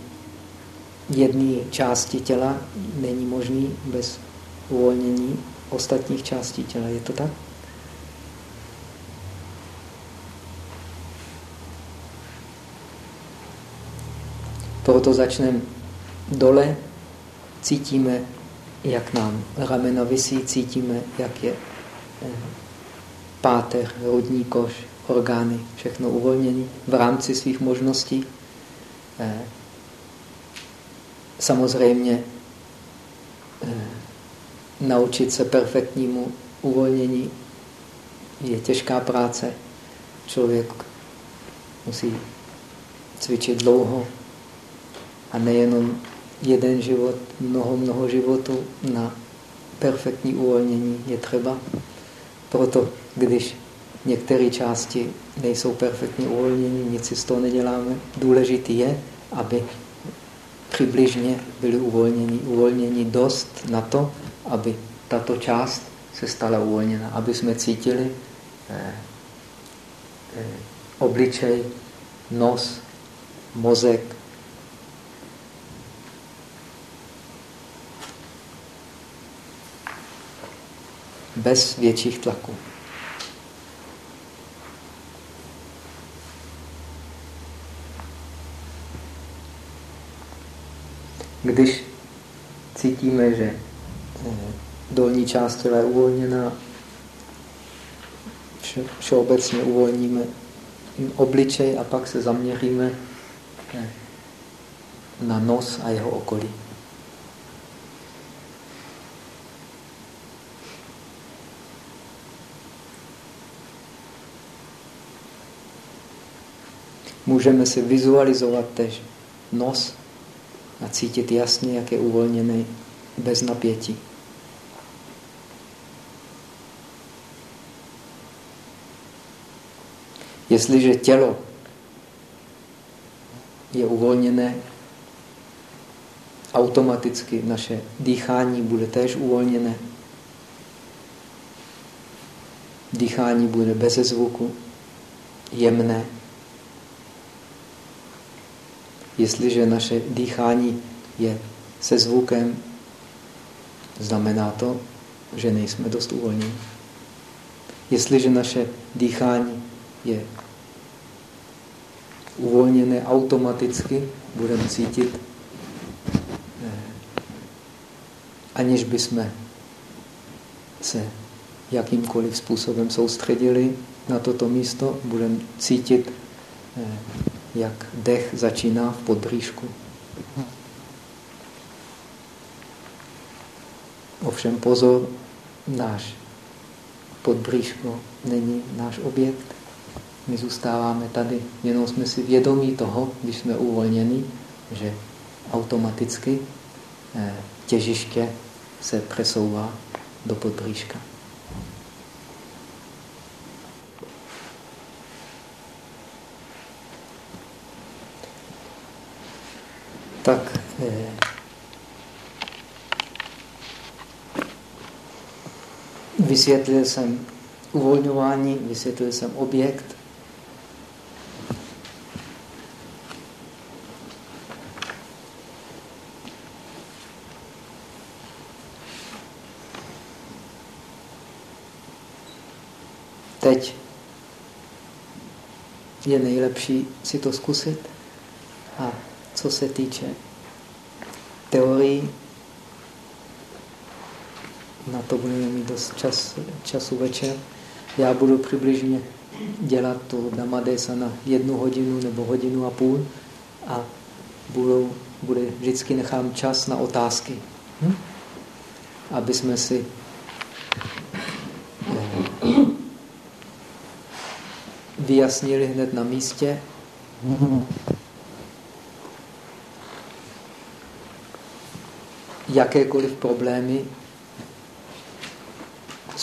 jedné části těla není možný bez uvolnění ostatních částí těla. Je to tak? Proto začneme dole cítíme, jak nám ramena vysí, cítíme, jak je eh, páteř, hrudní koš, orgány, všechno uvolnění v rámci svých možností. Eh, samozřejmě eh, naučit se perfektnímu uvolnění je těžká práce. Člověk musí cvičit dlouho a nejenom jeden život, mnoho, mnoho životů na perfektní uvolnění je třeba. Proto, když některé části nejsou perfektně uvolnění, nic si z toho neděláme. Důležitý je, aby přibližně byly uvolnění, uvolnění dost na to, aby tato část se stala uvolněna, aby jsme cítili eh, eh, obličej, nos, mozek, bez větších tlaků. Když cítíme, že eh, dolní část těla je uvolněná, všeobecně uvolníme obličej a pak se zaměříme eh, na nos a jeho okolí. Můžeme si vizualizovat tež nos a cítit jasně, jak je uvolněný bez napětí. Jestliže tělo je uvolněné, automaticky naše dýchání bude též uvolněné. Dýchání bude bez zvuku, jemné. Jestliže naše dýchání je se zvukem, znamená to, že nejsme dost uvolněni. Jestliže naše dýchání je uvolněné automaticky, budeme cítit, eh, aniž bychom se jakýmkoliv způsobem soustředili na toto místo, budeme cítit, eh, jak dech začíná v podbříšku. Ovšem pozor, náš podbříško není náš objekt. My zůstáváme tady, jenom jsme si vědomí toho, když jsme uvolněni, že automaticky eh, těžiště se přesouvá do podbříška. Tak eh, vysvětlil jsem uvolňování, vysvětlil jsem objekt, teď je nejlepší si to zkusit. A co se týče teorií, na to budeme mít dost čas, času večer. Já budu přibližně dělat tu Damadesa na jednu hodinu nebo hodinu a půl a budou, bude, vždycky nechám čas na otázky, hm? aby jsme si vyjasnili hned na místě. Jakékoliv problémy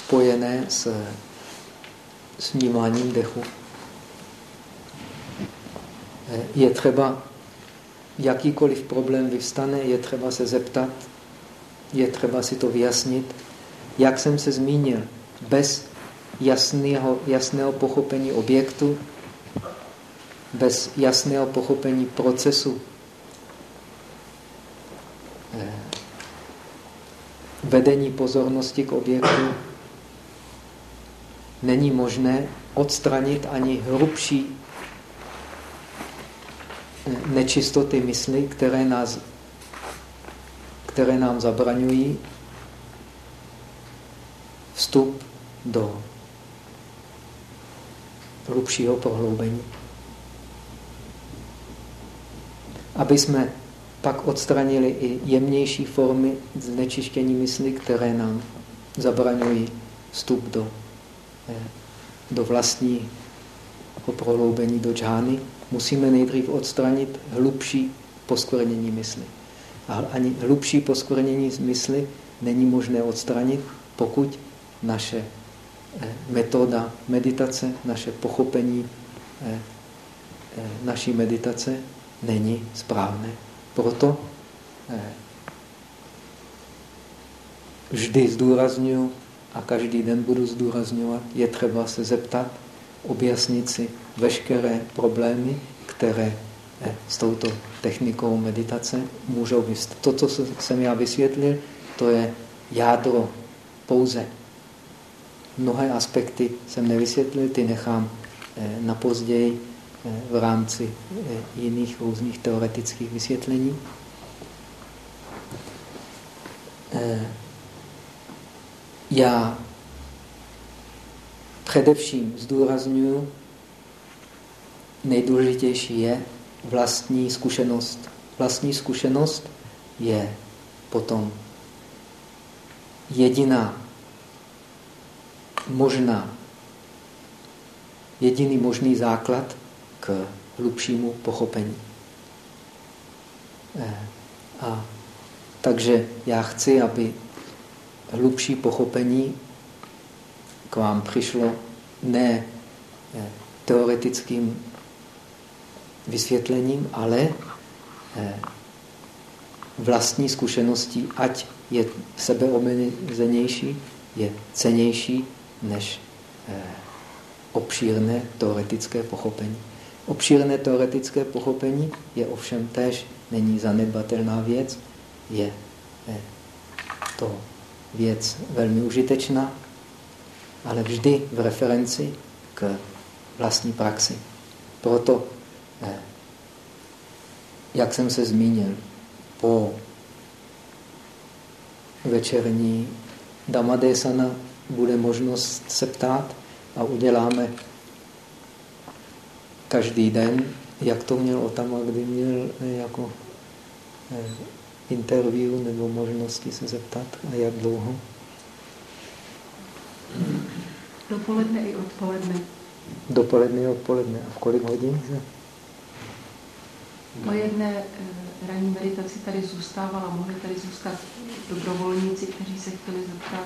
spojené s, s vnímáním dechu. Je třeba, jakýkoliv problém vyvstane, je třeba se zeptat, je třeba si to vyjasnit. Jak jsem se zmínil, bez jasného, jasného pochopení objektu, bez jasného pochopení procesu eh, vedení pozornosti k objektu, není možné odstranit ani hrubší nečistoty mysli, které nás které nám zabraňují vstup do hlubšího prohloubení. Aby jsme pak odstranili i jemnější formy znečištění mysli, které nám zabraňují vstup do, eh, do vlastního prohloubení do džány, musíme nejdřív odstranit hlubší poskvrnění mysli. A ani hlubší poskvrnění mysli není možné odstranit, pokud naše eh, metoda meditace, naše pochopení eh, naší meditace není správné. Proto vždy zdůraznuju a každý den budu zdůrazňovat, je třeba se zeptat, objasnit si veškeré problémy, které eh, s touto technikou meditace můžou vysvětlit. To, co jsem já vysvětlil, to je jádro pouze. Mnohé aspekty jsem nevysvětlil, ty nechám eh, na později eh, v rámci jiných různých teoretických vysvětlení. Já především zdůraznuju, nejdůležitější je vlastní zkušenost. Vlastní zkušenost je potom jediná možná, jediný možný základ k hlubšímu pochopení. Eh, a takže já chci, aby hlubší pochopení k vám přišlo ne eh, teoretickým vysvětlením, ale eh, vlastní zkušeností, ať je sebeomezenější, je cenější než eh, obšírné teoretické pochopení. Obšírné teoretické pochopení je ovšem též není zanedbatelná věc, je to věc velmi užitečná, ale vždy v referenci k vlastní praxi. Proto, eh, jak jsem se zmínil, po večerní Damadesana bude možnost se ptát a uděláme každý den, jak to měl Otama, kdy měl eh, jako eh, interview nebo možnosti se zeptat a jak dlouho? Dopoledne i odpoledne. Dopoledne i odpoledne. A v kolik hodin? Po jedné eh, ranní meditaci tady zůstávala, mohli tady zůstat dobrovolníci, kteří se chtěli zeptat.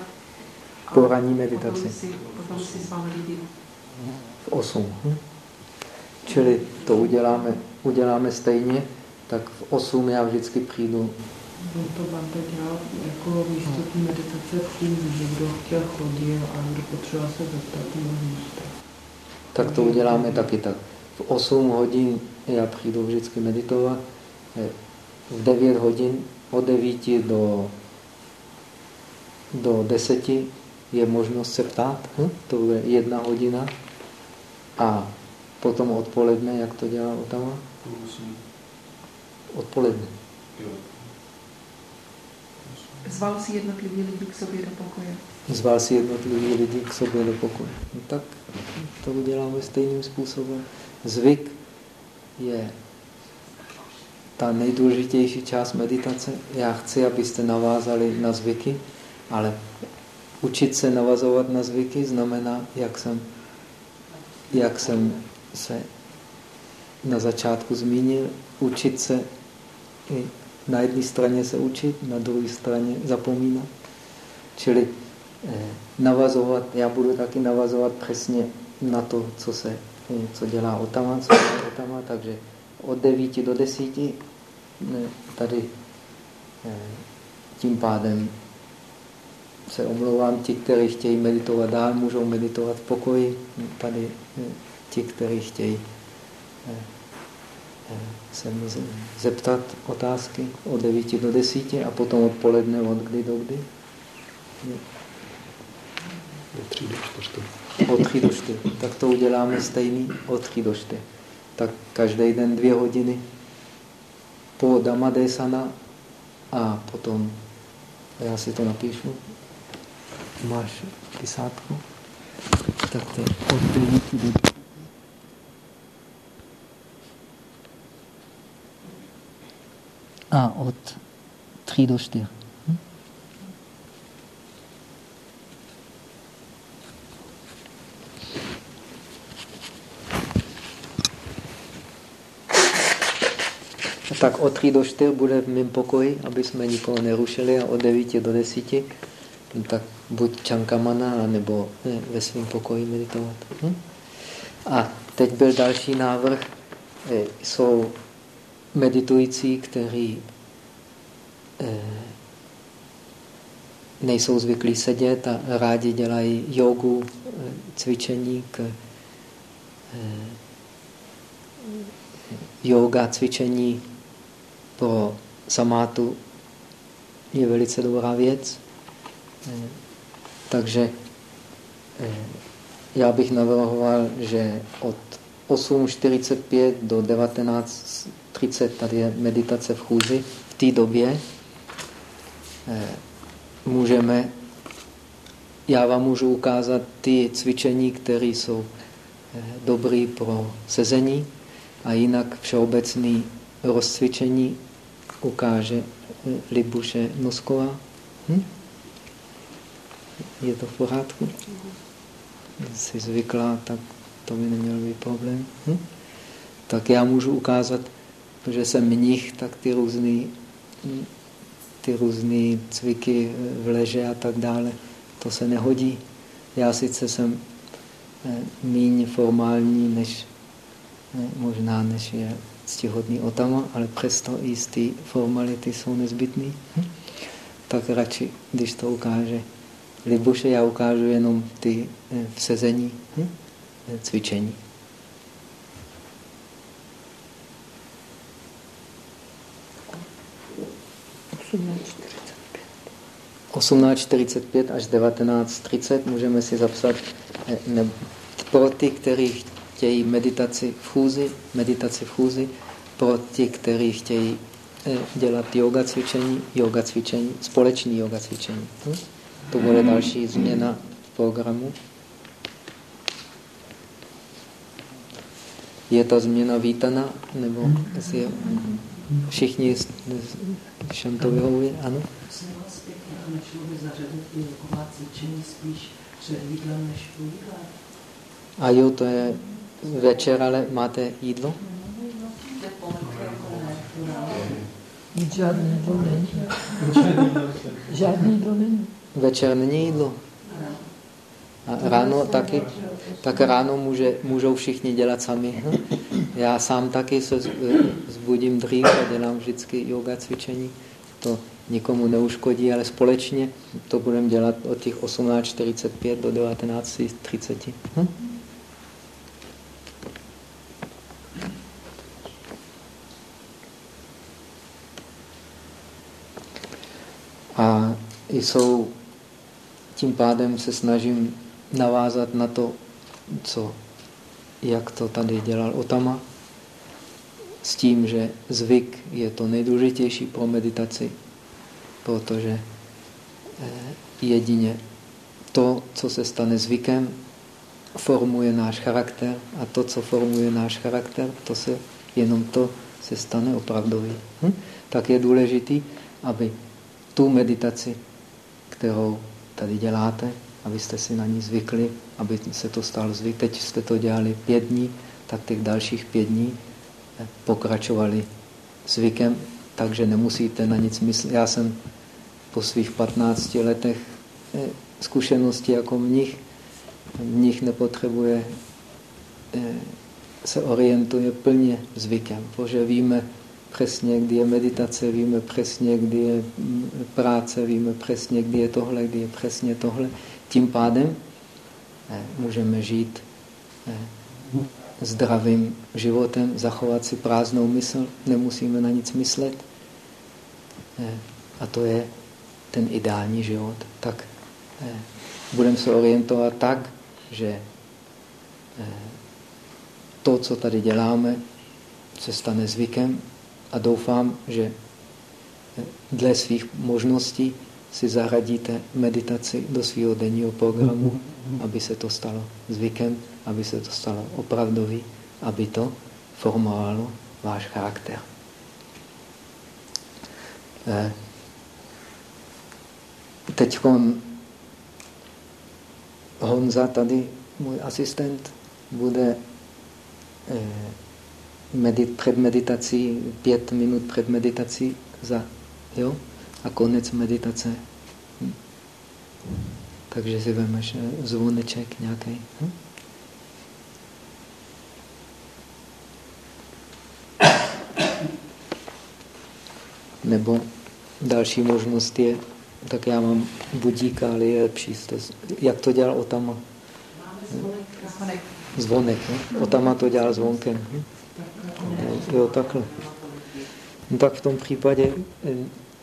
Po ranní meditaci? Potom si, potom si zvali lidi. V 8. Hm? Čili to uděláme, uděláme stejně, tak v 8 já vždycky přijdu. Byl to Bante dělal jako místo té meditace v chůzi, že kdo chtěl chodil a kdo potřeboval se zeptat, mohl místo. Tak to uděláme taky tak. V 8 hodin já přijdu vždycky meditovat, v 9 hodin od 9 do, do 10 je možnost se ptát, hm? to je jedna hodina a potom odpoledne, jak to dělá Otama? Odpoledne. Zval si jednotlivý lidi k sobě do pokoje. Zval si jednotlivý lidi k sobě do pokoje. No tak to uděláme stejným způsobem. Zvyk je ta nejdůležitější část meditace. Já chci, abyste navázali na zvyky, ale učit se navazovat na zvyky znamená, jak jsem, jak jsem se na začátku zmínil, učit se i na jedné straně se učit, na druhé straně zapomínat. Čili eh, navazovat, já budu taky navazovat přesně na to, co se eh, co dělá Otama, co dělá Otama, takže od 9 do 10 tady eh, tím pádem se omlouvám, ti, kteří chtějí meditovat dál, můžou meditovat v pokoji. Tady ti, kteří chtějí se zeptat otázky od 9 do 10 a potom odpoledne od kdy do kdy? Od 3 do 4. Od 3 do 4. Tak to uděláme stejný od 3 do 4. Tak každý den dvě hodiny po Damadesana a potom já si to napíšu. Máš pisátku? Tak to je od 9 do A od 3 do 4. Hm? tak od 3 do 4 bude v mém pokoji, aby jsme nikoho nerušili a od 9 do 10 no tak buď čankamana, nebo ne, ve svém pokoji meditovat. Hm? A teď byl další návrh. E, jsou meditující, kteří eh, nejsou zvyklí sedět a rádi dělají jogu, eh, cvičení k eh, yoga, cvičení pro samátu je velice dobrá věc. Takže já bych navrhoval, že od 8.45 do 19.30 tady je meditace v chůzi. V té době eh, můžeme, já vám můžu ukázat ty cvičení, které jsou eh, dobré pro sezení a jinak všeobecný rozcvičení ukáže eh, Libuše Nosková. Hm? Je to v pořádku? Jsi zvyklá, tak to by neměl být problém. Hm? Tak já můžu ukázat, protože jsem mnich, tak ty různé ty různé cviky v leže a tak dále, to se nehodí. Já sice jsem eh, méně formální, než ne, možná, než je ctihodný Otama, ale přesto ty formality jsou nezbytné. Hm? Tak radši, když to ukáže Libuše, já ukážu jenom ty eh, v sezení. Hm? Cvičení. Osmnáct 18.45 až 19.30 můžeme si zapsat eh, ne, pro ty, kteří chtějí meditaci v chůzi, meditaci v chůzi, pro ty, kteří chtějí eh, dělat yoga cvičení, yoga cvičení, společný yoga cvičení. Hm? To bude další změna v programu. Je ta změna vítaná? Nebo je všichni všem to vyhovuje? Ano? A jo, to je večer, ale máte jídlo? Žádný jídlo není. Žádný jídlo není. Večer není jídlo. A ráno taky, tak ráno může, můžou všichni dělat sami. Já sám taky se zbudím dřív a dělám vždycky yoga cvičení. To nikomu neuškodí, ale společně to budeme dělat od těch 18.45 do 19.30. Hm? A jsou, tím pádem se snažím navázat na to, co, jak to tady dělal Otama, s tím, že zvyk je to nejdůležitější pro meditaci, protože eh, jedině to, co se stane zvykem, formuje náš charakter a to, co formuje náš charakter, to se, jenom to se stane opravdový. Hm? Tak je důležitý, aby tu meditaci, kterou tady děláte, abyste si na ní zvykli, aby se to stalo zvyk. Teď jste to dělali pět dní, tak těch dalších pět dní eh, pokračovali zvykem, takže nemusíte na nic myslet. Já jsem po svých 15 letech eh, zkušenosti jako mnich, mnich nepotřebuje, eh, se orientuje plně zvykem, protože víme, přesně, kdy je meditace, víme přesně, kdy je mm, práce, víme přesně, kdy je tohle, kdy je přesně tohle. Tím pádem eh, můžeme žít eh, zdravým životem, zachovat si prázdnou mysl, nemusíme na nic myslet. Eh, a to je ten ideální život. Tak budeme se orientovat tak, že to, co tady děláme, se stane zvykem a doufám, že dle svých možností si zaradíte meditaci do svého denního programu, aby se to stalo zvykem, aby se to stalo opravdový, aby to formovalo váš charakter. Eh, Teď Honza tady, můj asistent, bude eh, medit, před meditací, pět minut před meditací za, jo? A konec meditace. Hm? Takže si vemeš eh, zvoneček nějaký. Hm? Nebo další možnost je, tak já mám budíka, ale je lepší. Jak to dělal Otama? Zvonek. Zvonek, ne? Otama to dělal zvonkem. Hm? Jo, takhle. No tak v tom případě eh,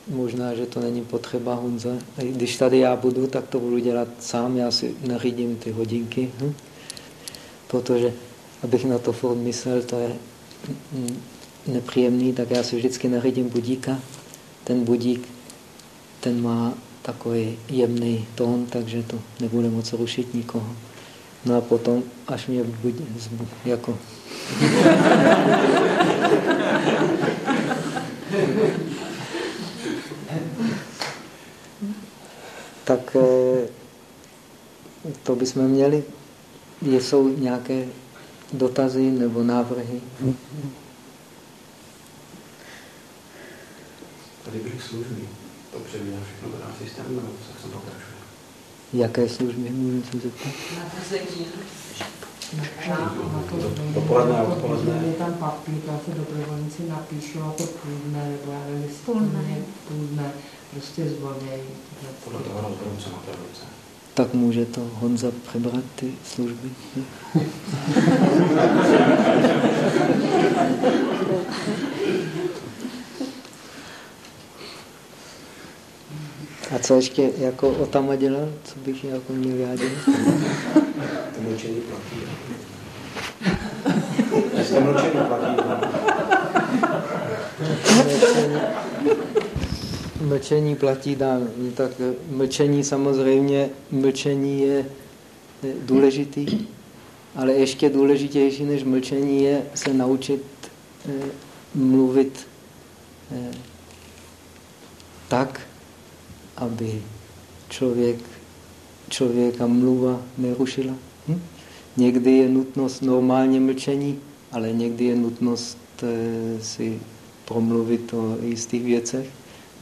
možná, že to není potřeba Honza. Když tady já budu, tak to budu dělat sám, já si nařídím ty hodinky. Hm? Protože, abych na to furt myslel, to je hm, nepříjemný, tak já si vždycky nařídím budíka. Ten budík, ten má takový jemný tón, takže to nebude moc rušit nikoho. No a potom, až mě budí, jako tak eh, to bychom měli. Jsou nějaké dotazy nebo návrhy? Tady byly služby. To přebírá všechno ten systém, nebo co se pokračuje? Jaké služby můžu se zeptat? Dopoledne a odpoledne. Je tam papír, tam se dobrovolníci napíšou a to půl dne, nebo já nevím, jestli půl dne, půl dne, prostě zvoněj. Podle toho rozboru, co máte v ruce. Tak může to Honza přebrat ty služby? A co ještě jako o tam dělal? Co bych jako měl já dělat? To mlčení platí. To mlčení platí. Mlčení, platí dál. Tak mlčení samozřejmě, mlčení je důležitý, ale ještě důležitější než mlčení je se naučit eh, mluvit eh, tak, aby člověk, člověka mluva nerušila. Hm? Někdy je nutnost normálně mlčení, ale někdy je nutnost e, si promluvit o jistých věcech.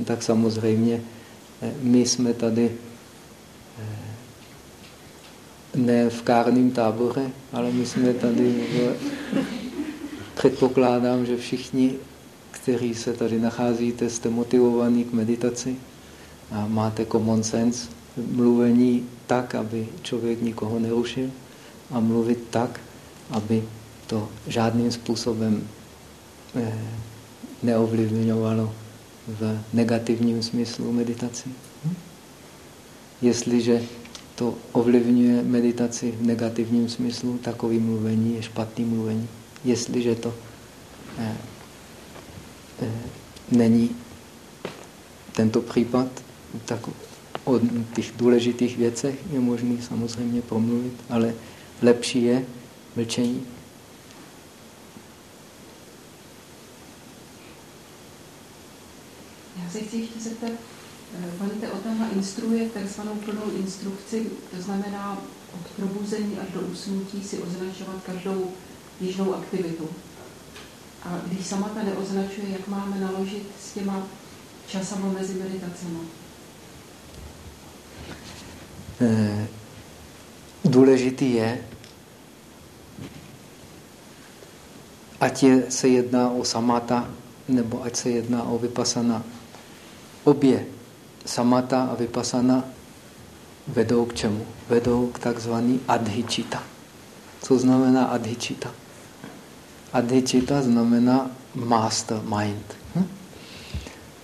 Tak samozřejmě e, my jsme tady e, ne v kárném táboře, ale my jsme tady v, předpokládám, že všichni, kteří se tady nacházíte, jste motivovaní k meditaci a máte common sense, mluvení tak, aby člověk nikoho nerušil a mluvit tak, aby to žádným způsobem eh, neovlivňovalo v negativním smyslu meditaci. Hm? Jestliže to ovlivňuje meditaci v negativním smyslu, takový mluvení je špatný mluvení. Jestliže to eh, eh, není tento případ, tak o těch důležitých věcech je možné samozřejmě promluvit, ale lepší je mlčení. Já se chci ještě zeptat, Vanite Otama instruuje takzvanou plnou instrukci, to znamená od probuzení až do usnutí si označovat každou běžnou aktivitu. A když sama ta neoznačuje, jak máme naložit s těma časama mezi meditacemi? Eh, důležitý je, ať je, se jedná o samata, nebo ať se jedná o vypasana. Obě samata a vypasana vedou k čemu? Vedou k takzvaný adhičita. Co znamená adhičita? Adhičita znamená master mind. Hm?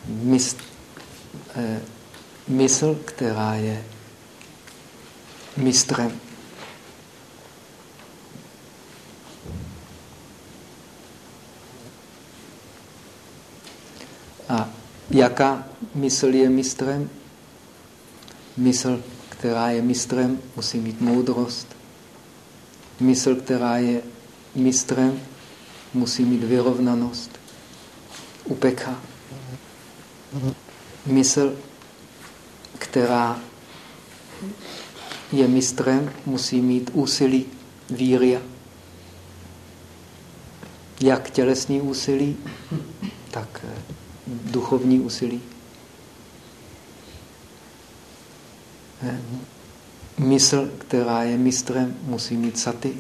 Mysl, eh, mysl, která je mistrem. A Jaká mysl je mistrem? Mysl, která je mistrem, musí mít moudrost. Mysl, která je mistrem, musí mít vyrovnanost. Upeka. Mysl, která je mistrem, musí mít úsilí, víria. Jak tělesní úsilí, tak eh, duchovní úsilí. Eh, mysl, která je mistrem, musí mít saty.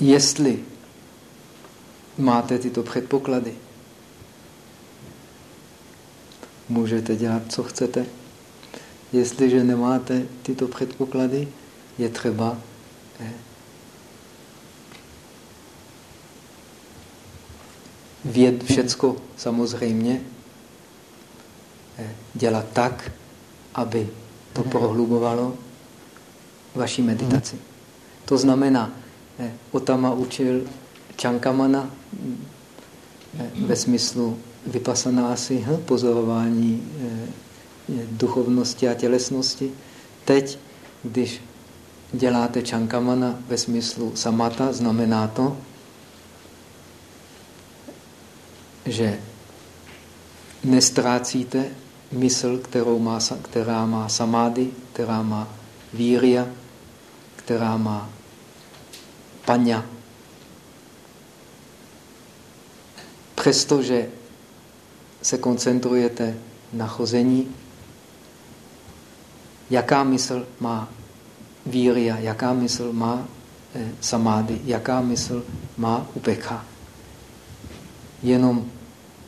Jestli máte tyto předpoklady, můžete dělat, co chcete. Jestliže nemáte tyto předpoklady, je třeba eh, věd všecko samozřejmě eh, dělat tak, aby to prohlubovalo vaší meditaci. To znamená, eh, Otama učil Čankamana ve smyslu vypasanásy, pozorování duchovnosti a tělesnosti. Teď, když děláte čankamana ve smyslu samata, znamená to, že nestrácíte mysl, kterou má, která má samády, která má víria, která má paňa. Přestože se koncentrujete na chození, jaká mysl má víria, jaká mysl má eh, samády, jaká mysl má upekha. Jenom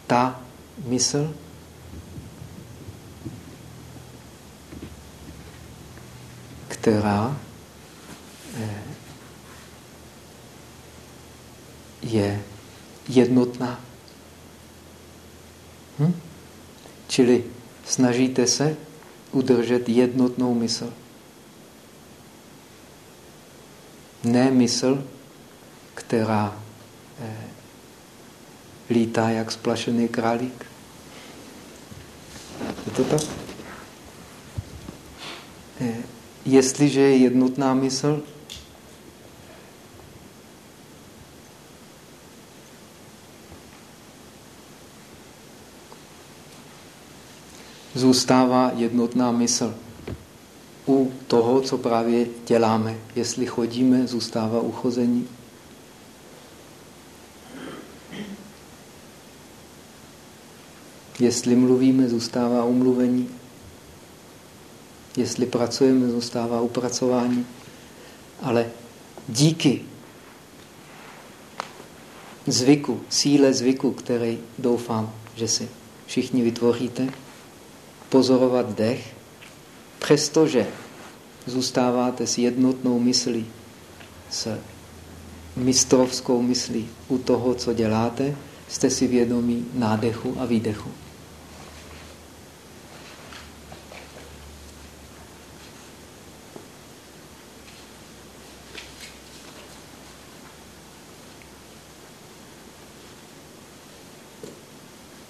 ta mysl, která eh, je jednotná. Hm? Čili snažíte se udržet jednotnou mysl. Ne mysl, která eh, lítá jak splašený králík. Je to tak? Eh, jestliže je jednotná mysl, zůstává jednotná mysl. U toho, co právě děláme. Jestli chodíme, zůstává uchození. Jestli mluvíme, zůstává umluvení. Jestli pracujeme, zůstává upracování. Ale díky zvyku, síle zvyku, který doufám, že si všichni vytvoříte, pozorovat dech, přestože zůstáváte s jednotnou myslí, s mistrovskou myslí u toho, co děláte, jste si vědomí nádechu a výdechu.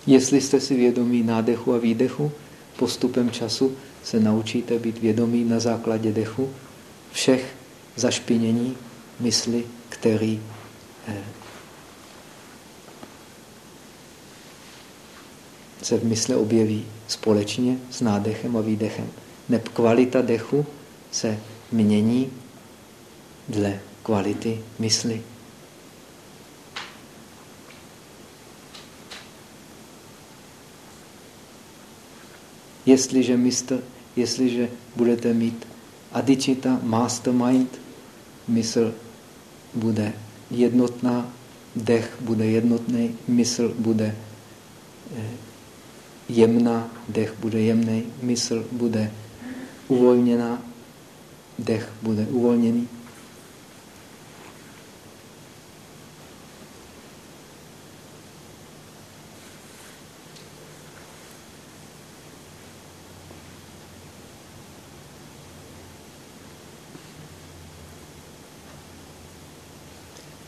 Jestli jste si vědomí nádechu a výdechu, postupem času se naučíte být vědomí na základě dechu všech zašpinění mysli, který eh, se v mysle objeví společně s nádechem a výdechem. Neb kvalita dechu se mění dle kvality mysli. Jestliže, mistr, jestliže budete mít adičita, mastermind, mysl bude jednotná, dech bude jednotný, mysl bude eh, jemná, dech bude jemný, mysl bude uvolněná, dech bude uvolněný.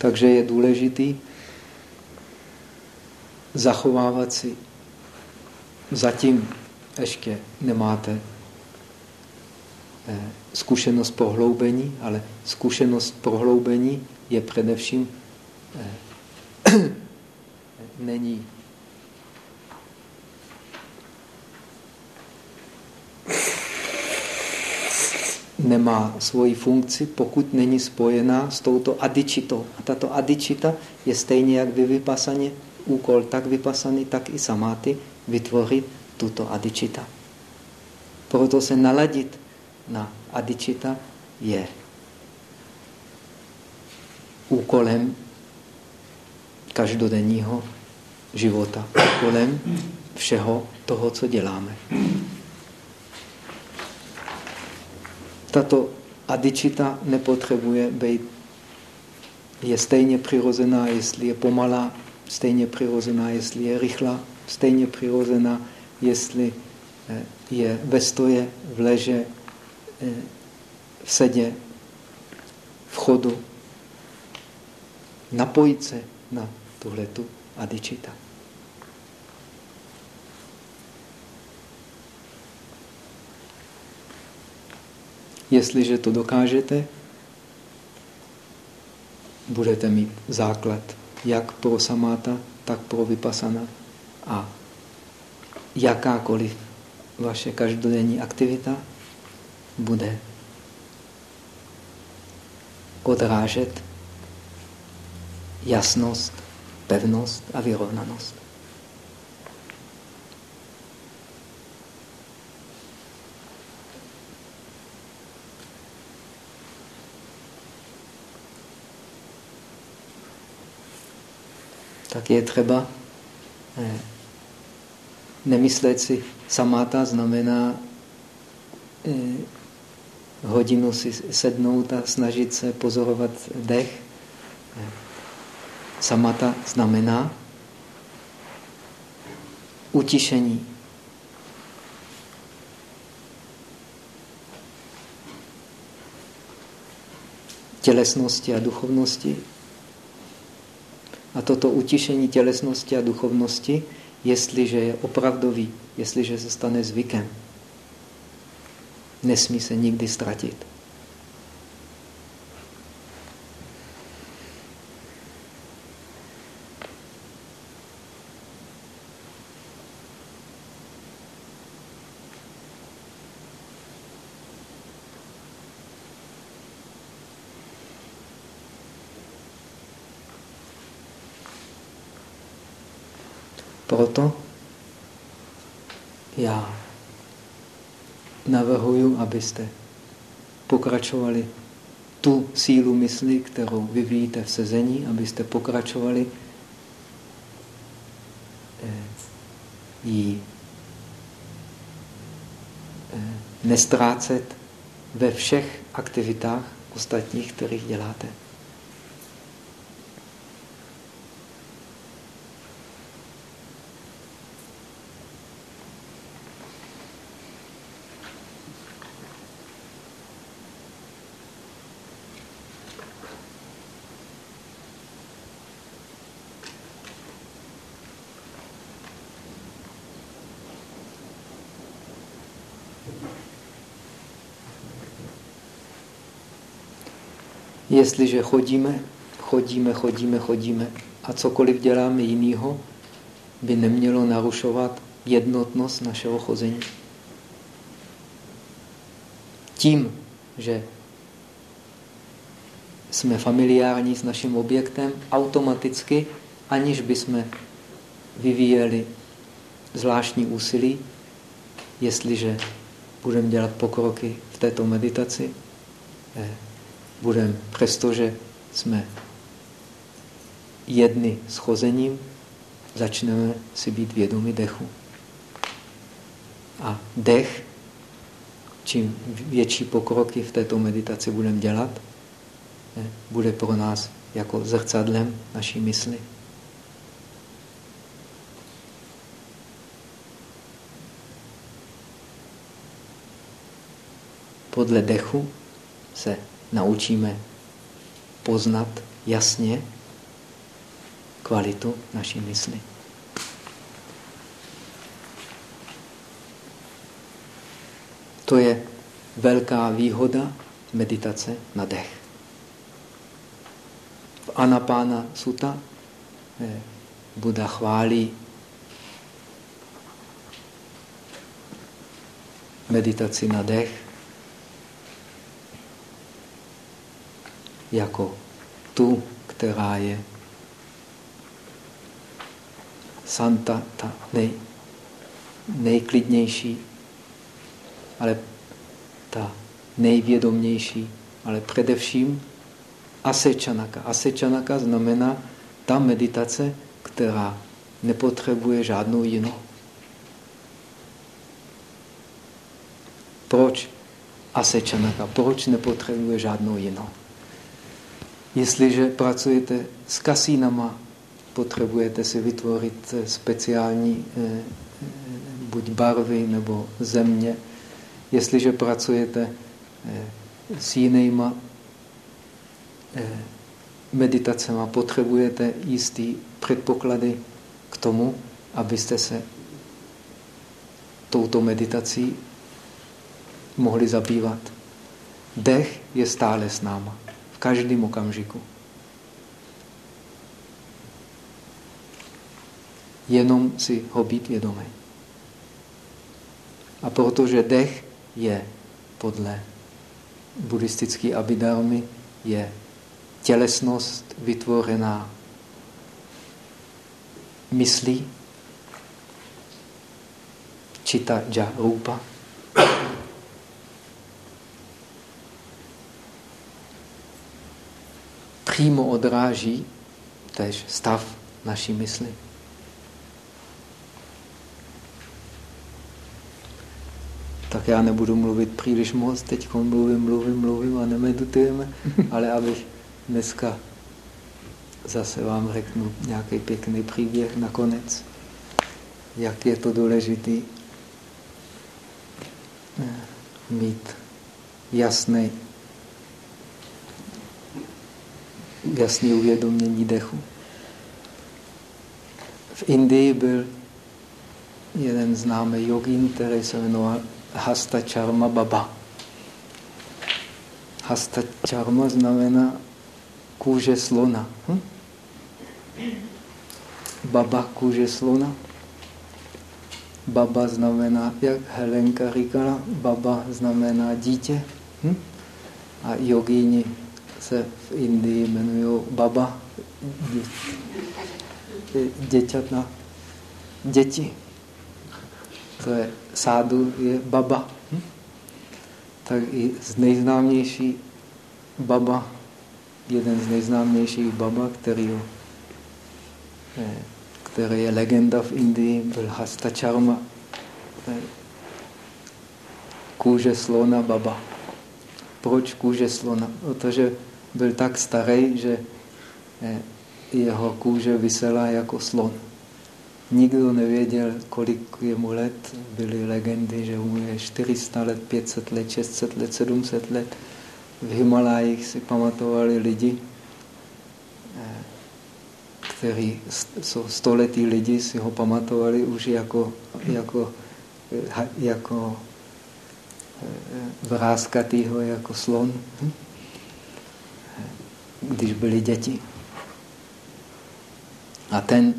Takže je důležitý zachovávat si. Zatím ještě nemáte eh, zkušenost prohloubení, ale zkušenost prohloubení je především eh, není nemá svoji funkci, pokud není spojená s touto adičitou. A tato adičita je stejně jak vy vypasaně, úkol tak vypasaný, tak i samáty vytvořit tuto adičita. Proto se naladit na adičita je úkolem každodenního života, úkolem všeho toho, co děláme. Tato adičita nepotřebuje být, je stejně přirozená, jestli je pomalá, stejně přirozená, jestli je rychlá, stejně přirozená, jestli eh, je ve stoje, v leže, eh, v sedě, v chodu. Napojit se na tuhletu adičita. Jestliže to dokážete, budete mít základ jak pro samáta, tak pro vypasana a jakákoliv vaše každodenní aktivita bude odrážet jasnost, pevnost a vyrovnanost. Tak je třeba eh, nemyslet si samáta znamená eh, hodinu si sednout a snažit se pozorovat dech. Eh, samata znamená utišení. tělesnosti a duchovnosti a toto utišení tělesnosti a duchovnosti, jestliže je opravdový, jestliže se stane zvykem, nesmí se nikdy ztratit. Proto já navrhuju, abyste pokračovali tu sílu mysli, kterou vyvíjíte v sezení, abyste pokračovali eh, ji eh, nestrácet ve všech aktivitách ostatních, kterých děláte. Jestliže chodíme, chodíme, chodíme, chodíme a cokoliv děláme jiného, by nemělo narušovat jednotnost našeho chození. Tím, že jsme familiární s naším objektem, automaticky, aniž bychom vyvíjeli zvláštní úsilí, jestliže budeme dělat pokroky v této meditaci, eh, budeme, přestože jsme jedny s chozením, začneme si být vědomi dechu. A dech, čím větší pokroky v této meditaci budeme dělat, bude pro nás jako zrcadlem naší mysli. Podle dechu se naučíme poznat jasně kvalitu naší mysli. To je velká výhoda meditace na dech. V Anapána Sutta eh, Buda chválí meditaci na dech jako tu, která je santa, ta nej, nejklidnější, ale ta nejvědomější, ale především asečanaka. Asečanaka znamená ta meditace, která nepotřebuje žádnou jinou. Proč asečanaka? Proč nepotřebuje žádnou jinou? Jestliže pracujete s kasínama, potřebujete si vytvořit speciální eh, eh, buď barvy nebo země. Jestliže pracujete eh, s jinýma meditacemi, potřebujete jistý předpoklady k tomu, abyste se touto meditací mohli zabývat. Dech je stále s náma každém okamžiku. Jenom si ho být vědomý. A protože dech je podle buddhistické abidarmy je tělesnost vytvořená myslí, čita ja rupa, přímo odráží tež stav naší mysli. Tak já nebudu mluvit příliš moc, teď mluvím, mluvím, mluvím a nemeditujeme, ale abych dneska zase vám řeknu nějaký pěkný příběh nakonec, jak je to důležité eh, mít jasný jasné uvědomění dechu. V Indii byl jeden známý jogín, který se jmenoval Hasta Charma Baba. Hasta Charma znamená kůže slona. Hm? Baba kůže slona. Baba znamená, jak Helenka říkala, baba znamená dítě. Hm? A jogíni se v Indii jmenují baba, děťata, děti. To je sádu, je baba. Hm? Tak i z nejznámější baba, jeden z nejznámějších baba, který, který je legenda v Indii, byl Hasta Charma, kůže slona baba. Proč kůže slona? Protože byl tak starý, že eh, jeho kůže vysela jako slon. Nikdo nevěděl, kolik je mu let. Byly legendy, že mu je 400 let, 500 let, 600 let, 700 let. V Himalájích si pamatovali lidi, eh, kteří jsou století lidi, si ho pamatovali už jako, jako, eh, jako vrázkatýho, jako slon. Hm? Když byli děti. A ten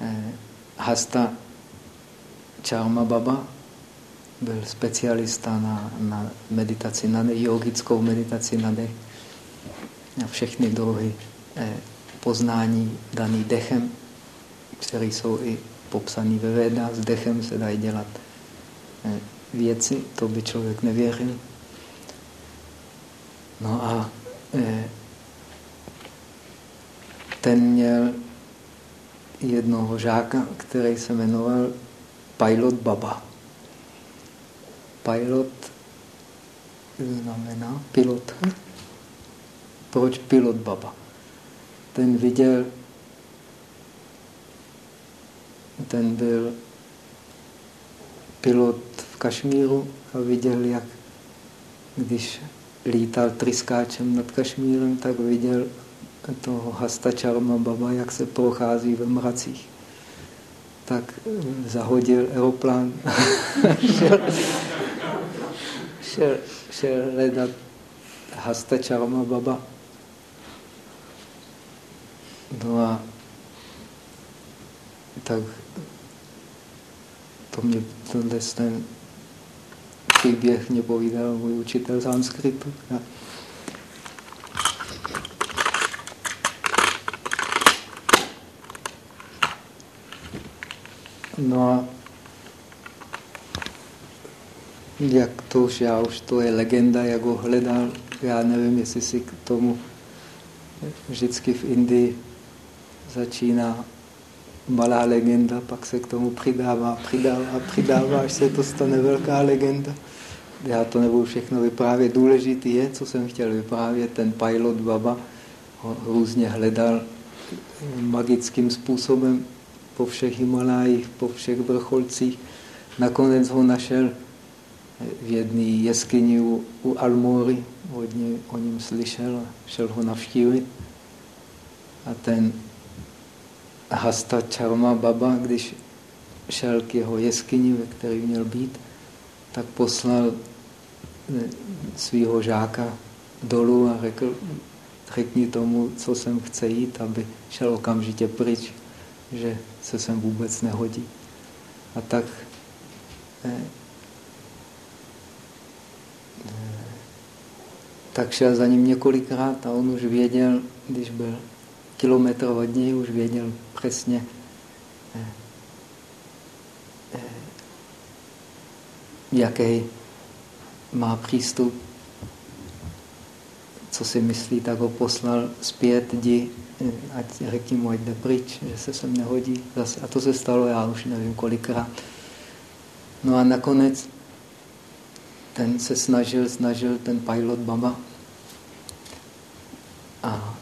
eh, Hasta Charma Baba byl specialista na, na meditaci, na jogickou meditaci na dech. A všechny druhy eh, poznání daný dechem, které jsou i popsané ve Veda, s dechem se dají dělat eh, věci, to by člověk nevěřil. No a eh, ten měl jednoho žáka, který se jmenoval Pilot Baba. Pilot znamená pilot. Proč pilot Baba? Ten viděl, ten byl pilot v Kašmíru a viděl, jak když lítal tryskáčem nad Kašmírem, tak viděl toho Hasta Charma Baba, jak se prochází ve mracích. Tak eh, zahodil aeroplán, šel, šel, šel hledat Hasta Charma Baba. No a tak to mě tenhle ten příběh mě povídal můj učitel sanskritu. No a jak to už já, už to je legenda, jak ho hledal, já nevím, jestli si k tomu vždycky v Indii začíná malá legenda, pak se k tomu přidává, přidává, přidává, až se to stane velká legenda. Já to nebudu všechno vyprávět. Důležitý je, co jsem chtěl vyprávět, ten pilot Baba ho různě hledal magickým způsobem po všech Himalájích, po všech vrcholcích. Nakonec ho našel v jedné jeskyni u, u Almory, hodně o něm slyšel a šel ho navštívit. A ten Hasta Charma Baba, když šel k jeho jeskyni, ve které měl být, tak poslal eh, svého žáka dolů a řekl, řekni tomu, co sem chce jít, aby šel okamžitě pryč, že se sem vůbec nehodí. A tak eh, eh, tak šel za ním několikrát a on už věděl, když byl kilometr od něj, už věděl přesně, eh, jaký má přístup, co si myslí, tak ho poslal zpět, jdi, ať řekni mu, ať jde pryč, že se sem nehodí. Zase. A to se stalo, já už nevím kolikrát. No a nakonec ten se snažil, snažil ten pilot Baba. A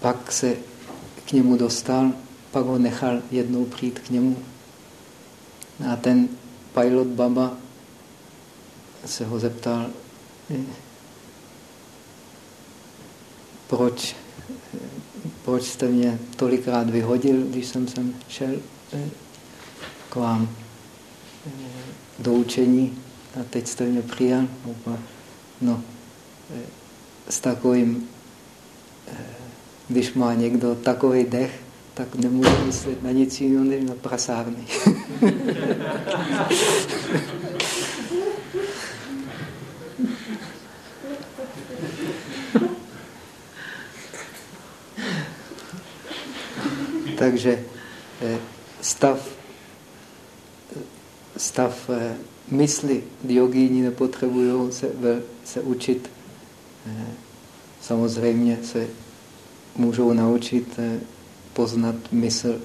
pak se k němu dostal, pak ho nechal jednou přijít k němu. A ten pilot Baba se ho zeptal, proč, proč jste mě tolikrát vyhodil, když jsem sem šel k vám do učení a teď jste mě přijal. No, s takovým když má někdo takový dech, tak nemůže myslet na nic jiného než na prasárny. Takže eh, stav, stav eh, mysli jogíni nepotřebují se, se učit. Eh, samozřejmě se můžou naučit poznat mysl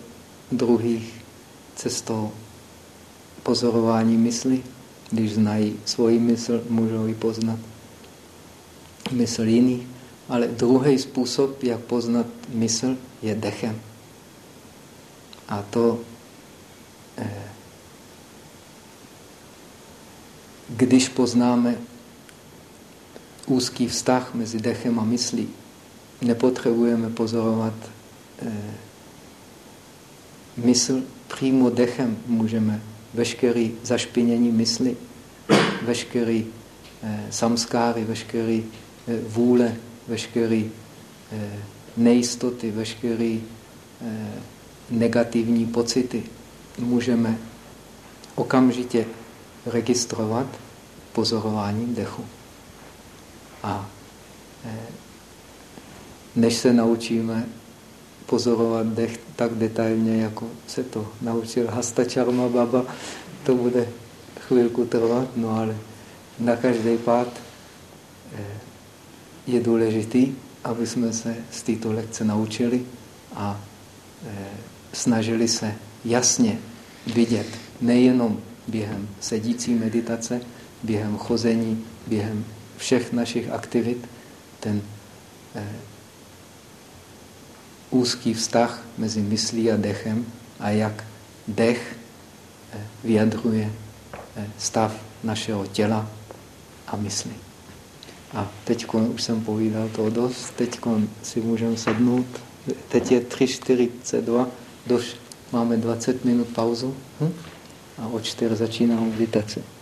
druhých cestou pozorování mysli. Když znají svoji mysl, můžou ji poznat mysl jiný. Ale druhý způsob, jak poznat mysl, je dechem. A to, eh, když poznáme úzký vztah mezi dechem a myslí, nepotřebujeme pozorovat eh, mysl, přímo dechem můžeme veškerý zašpinění mysli, veškerý eh, samskáry, veškerý vůle, veškerý nejistoty, veškerý negativní pocity můžeme okamžitě registrovat pozorováním dechu. A eh, než se naučíme pozorovat dech tak detailně, jako se to naučil Hasta Charma Baba, to bude chvilku trvat, no ale na každý pád eh, je důležitý, aby jsme se z této lekce naučili a eh, snažili se jasně vidět nejenom během sedící meditace, během chození, během všech našich aktivit, ten eh, úzký vztah mezi myslí a dechem a jak dech eh, vyjadruje eh, stav našeho těla a mysli. A teď už jsem povídal toho dost, teď si můžeme sednout. Teď je 3.42, doš, máme 20 minut pauzu hm? a od 4 začíná meditace.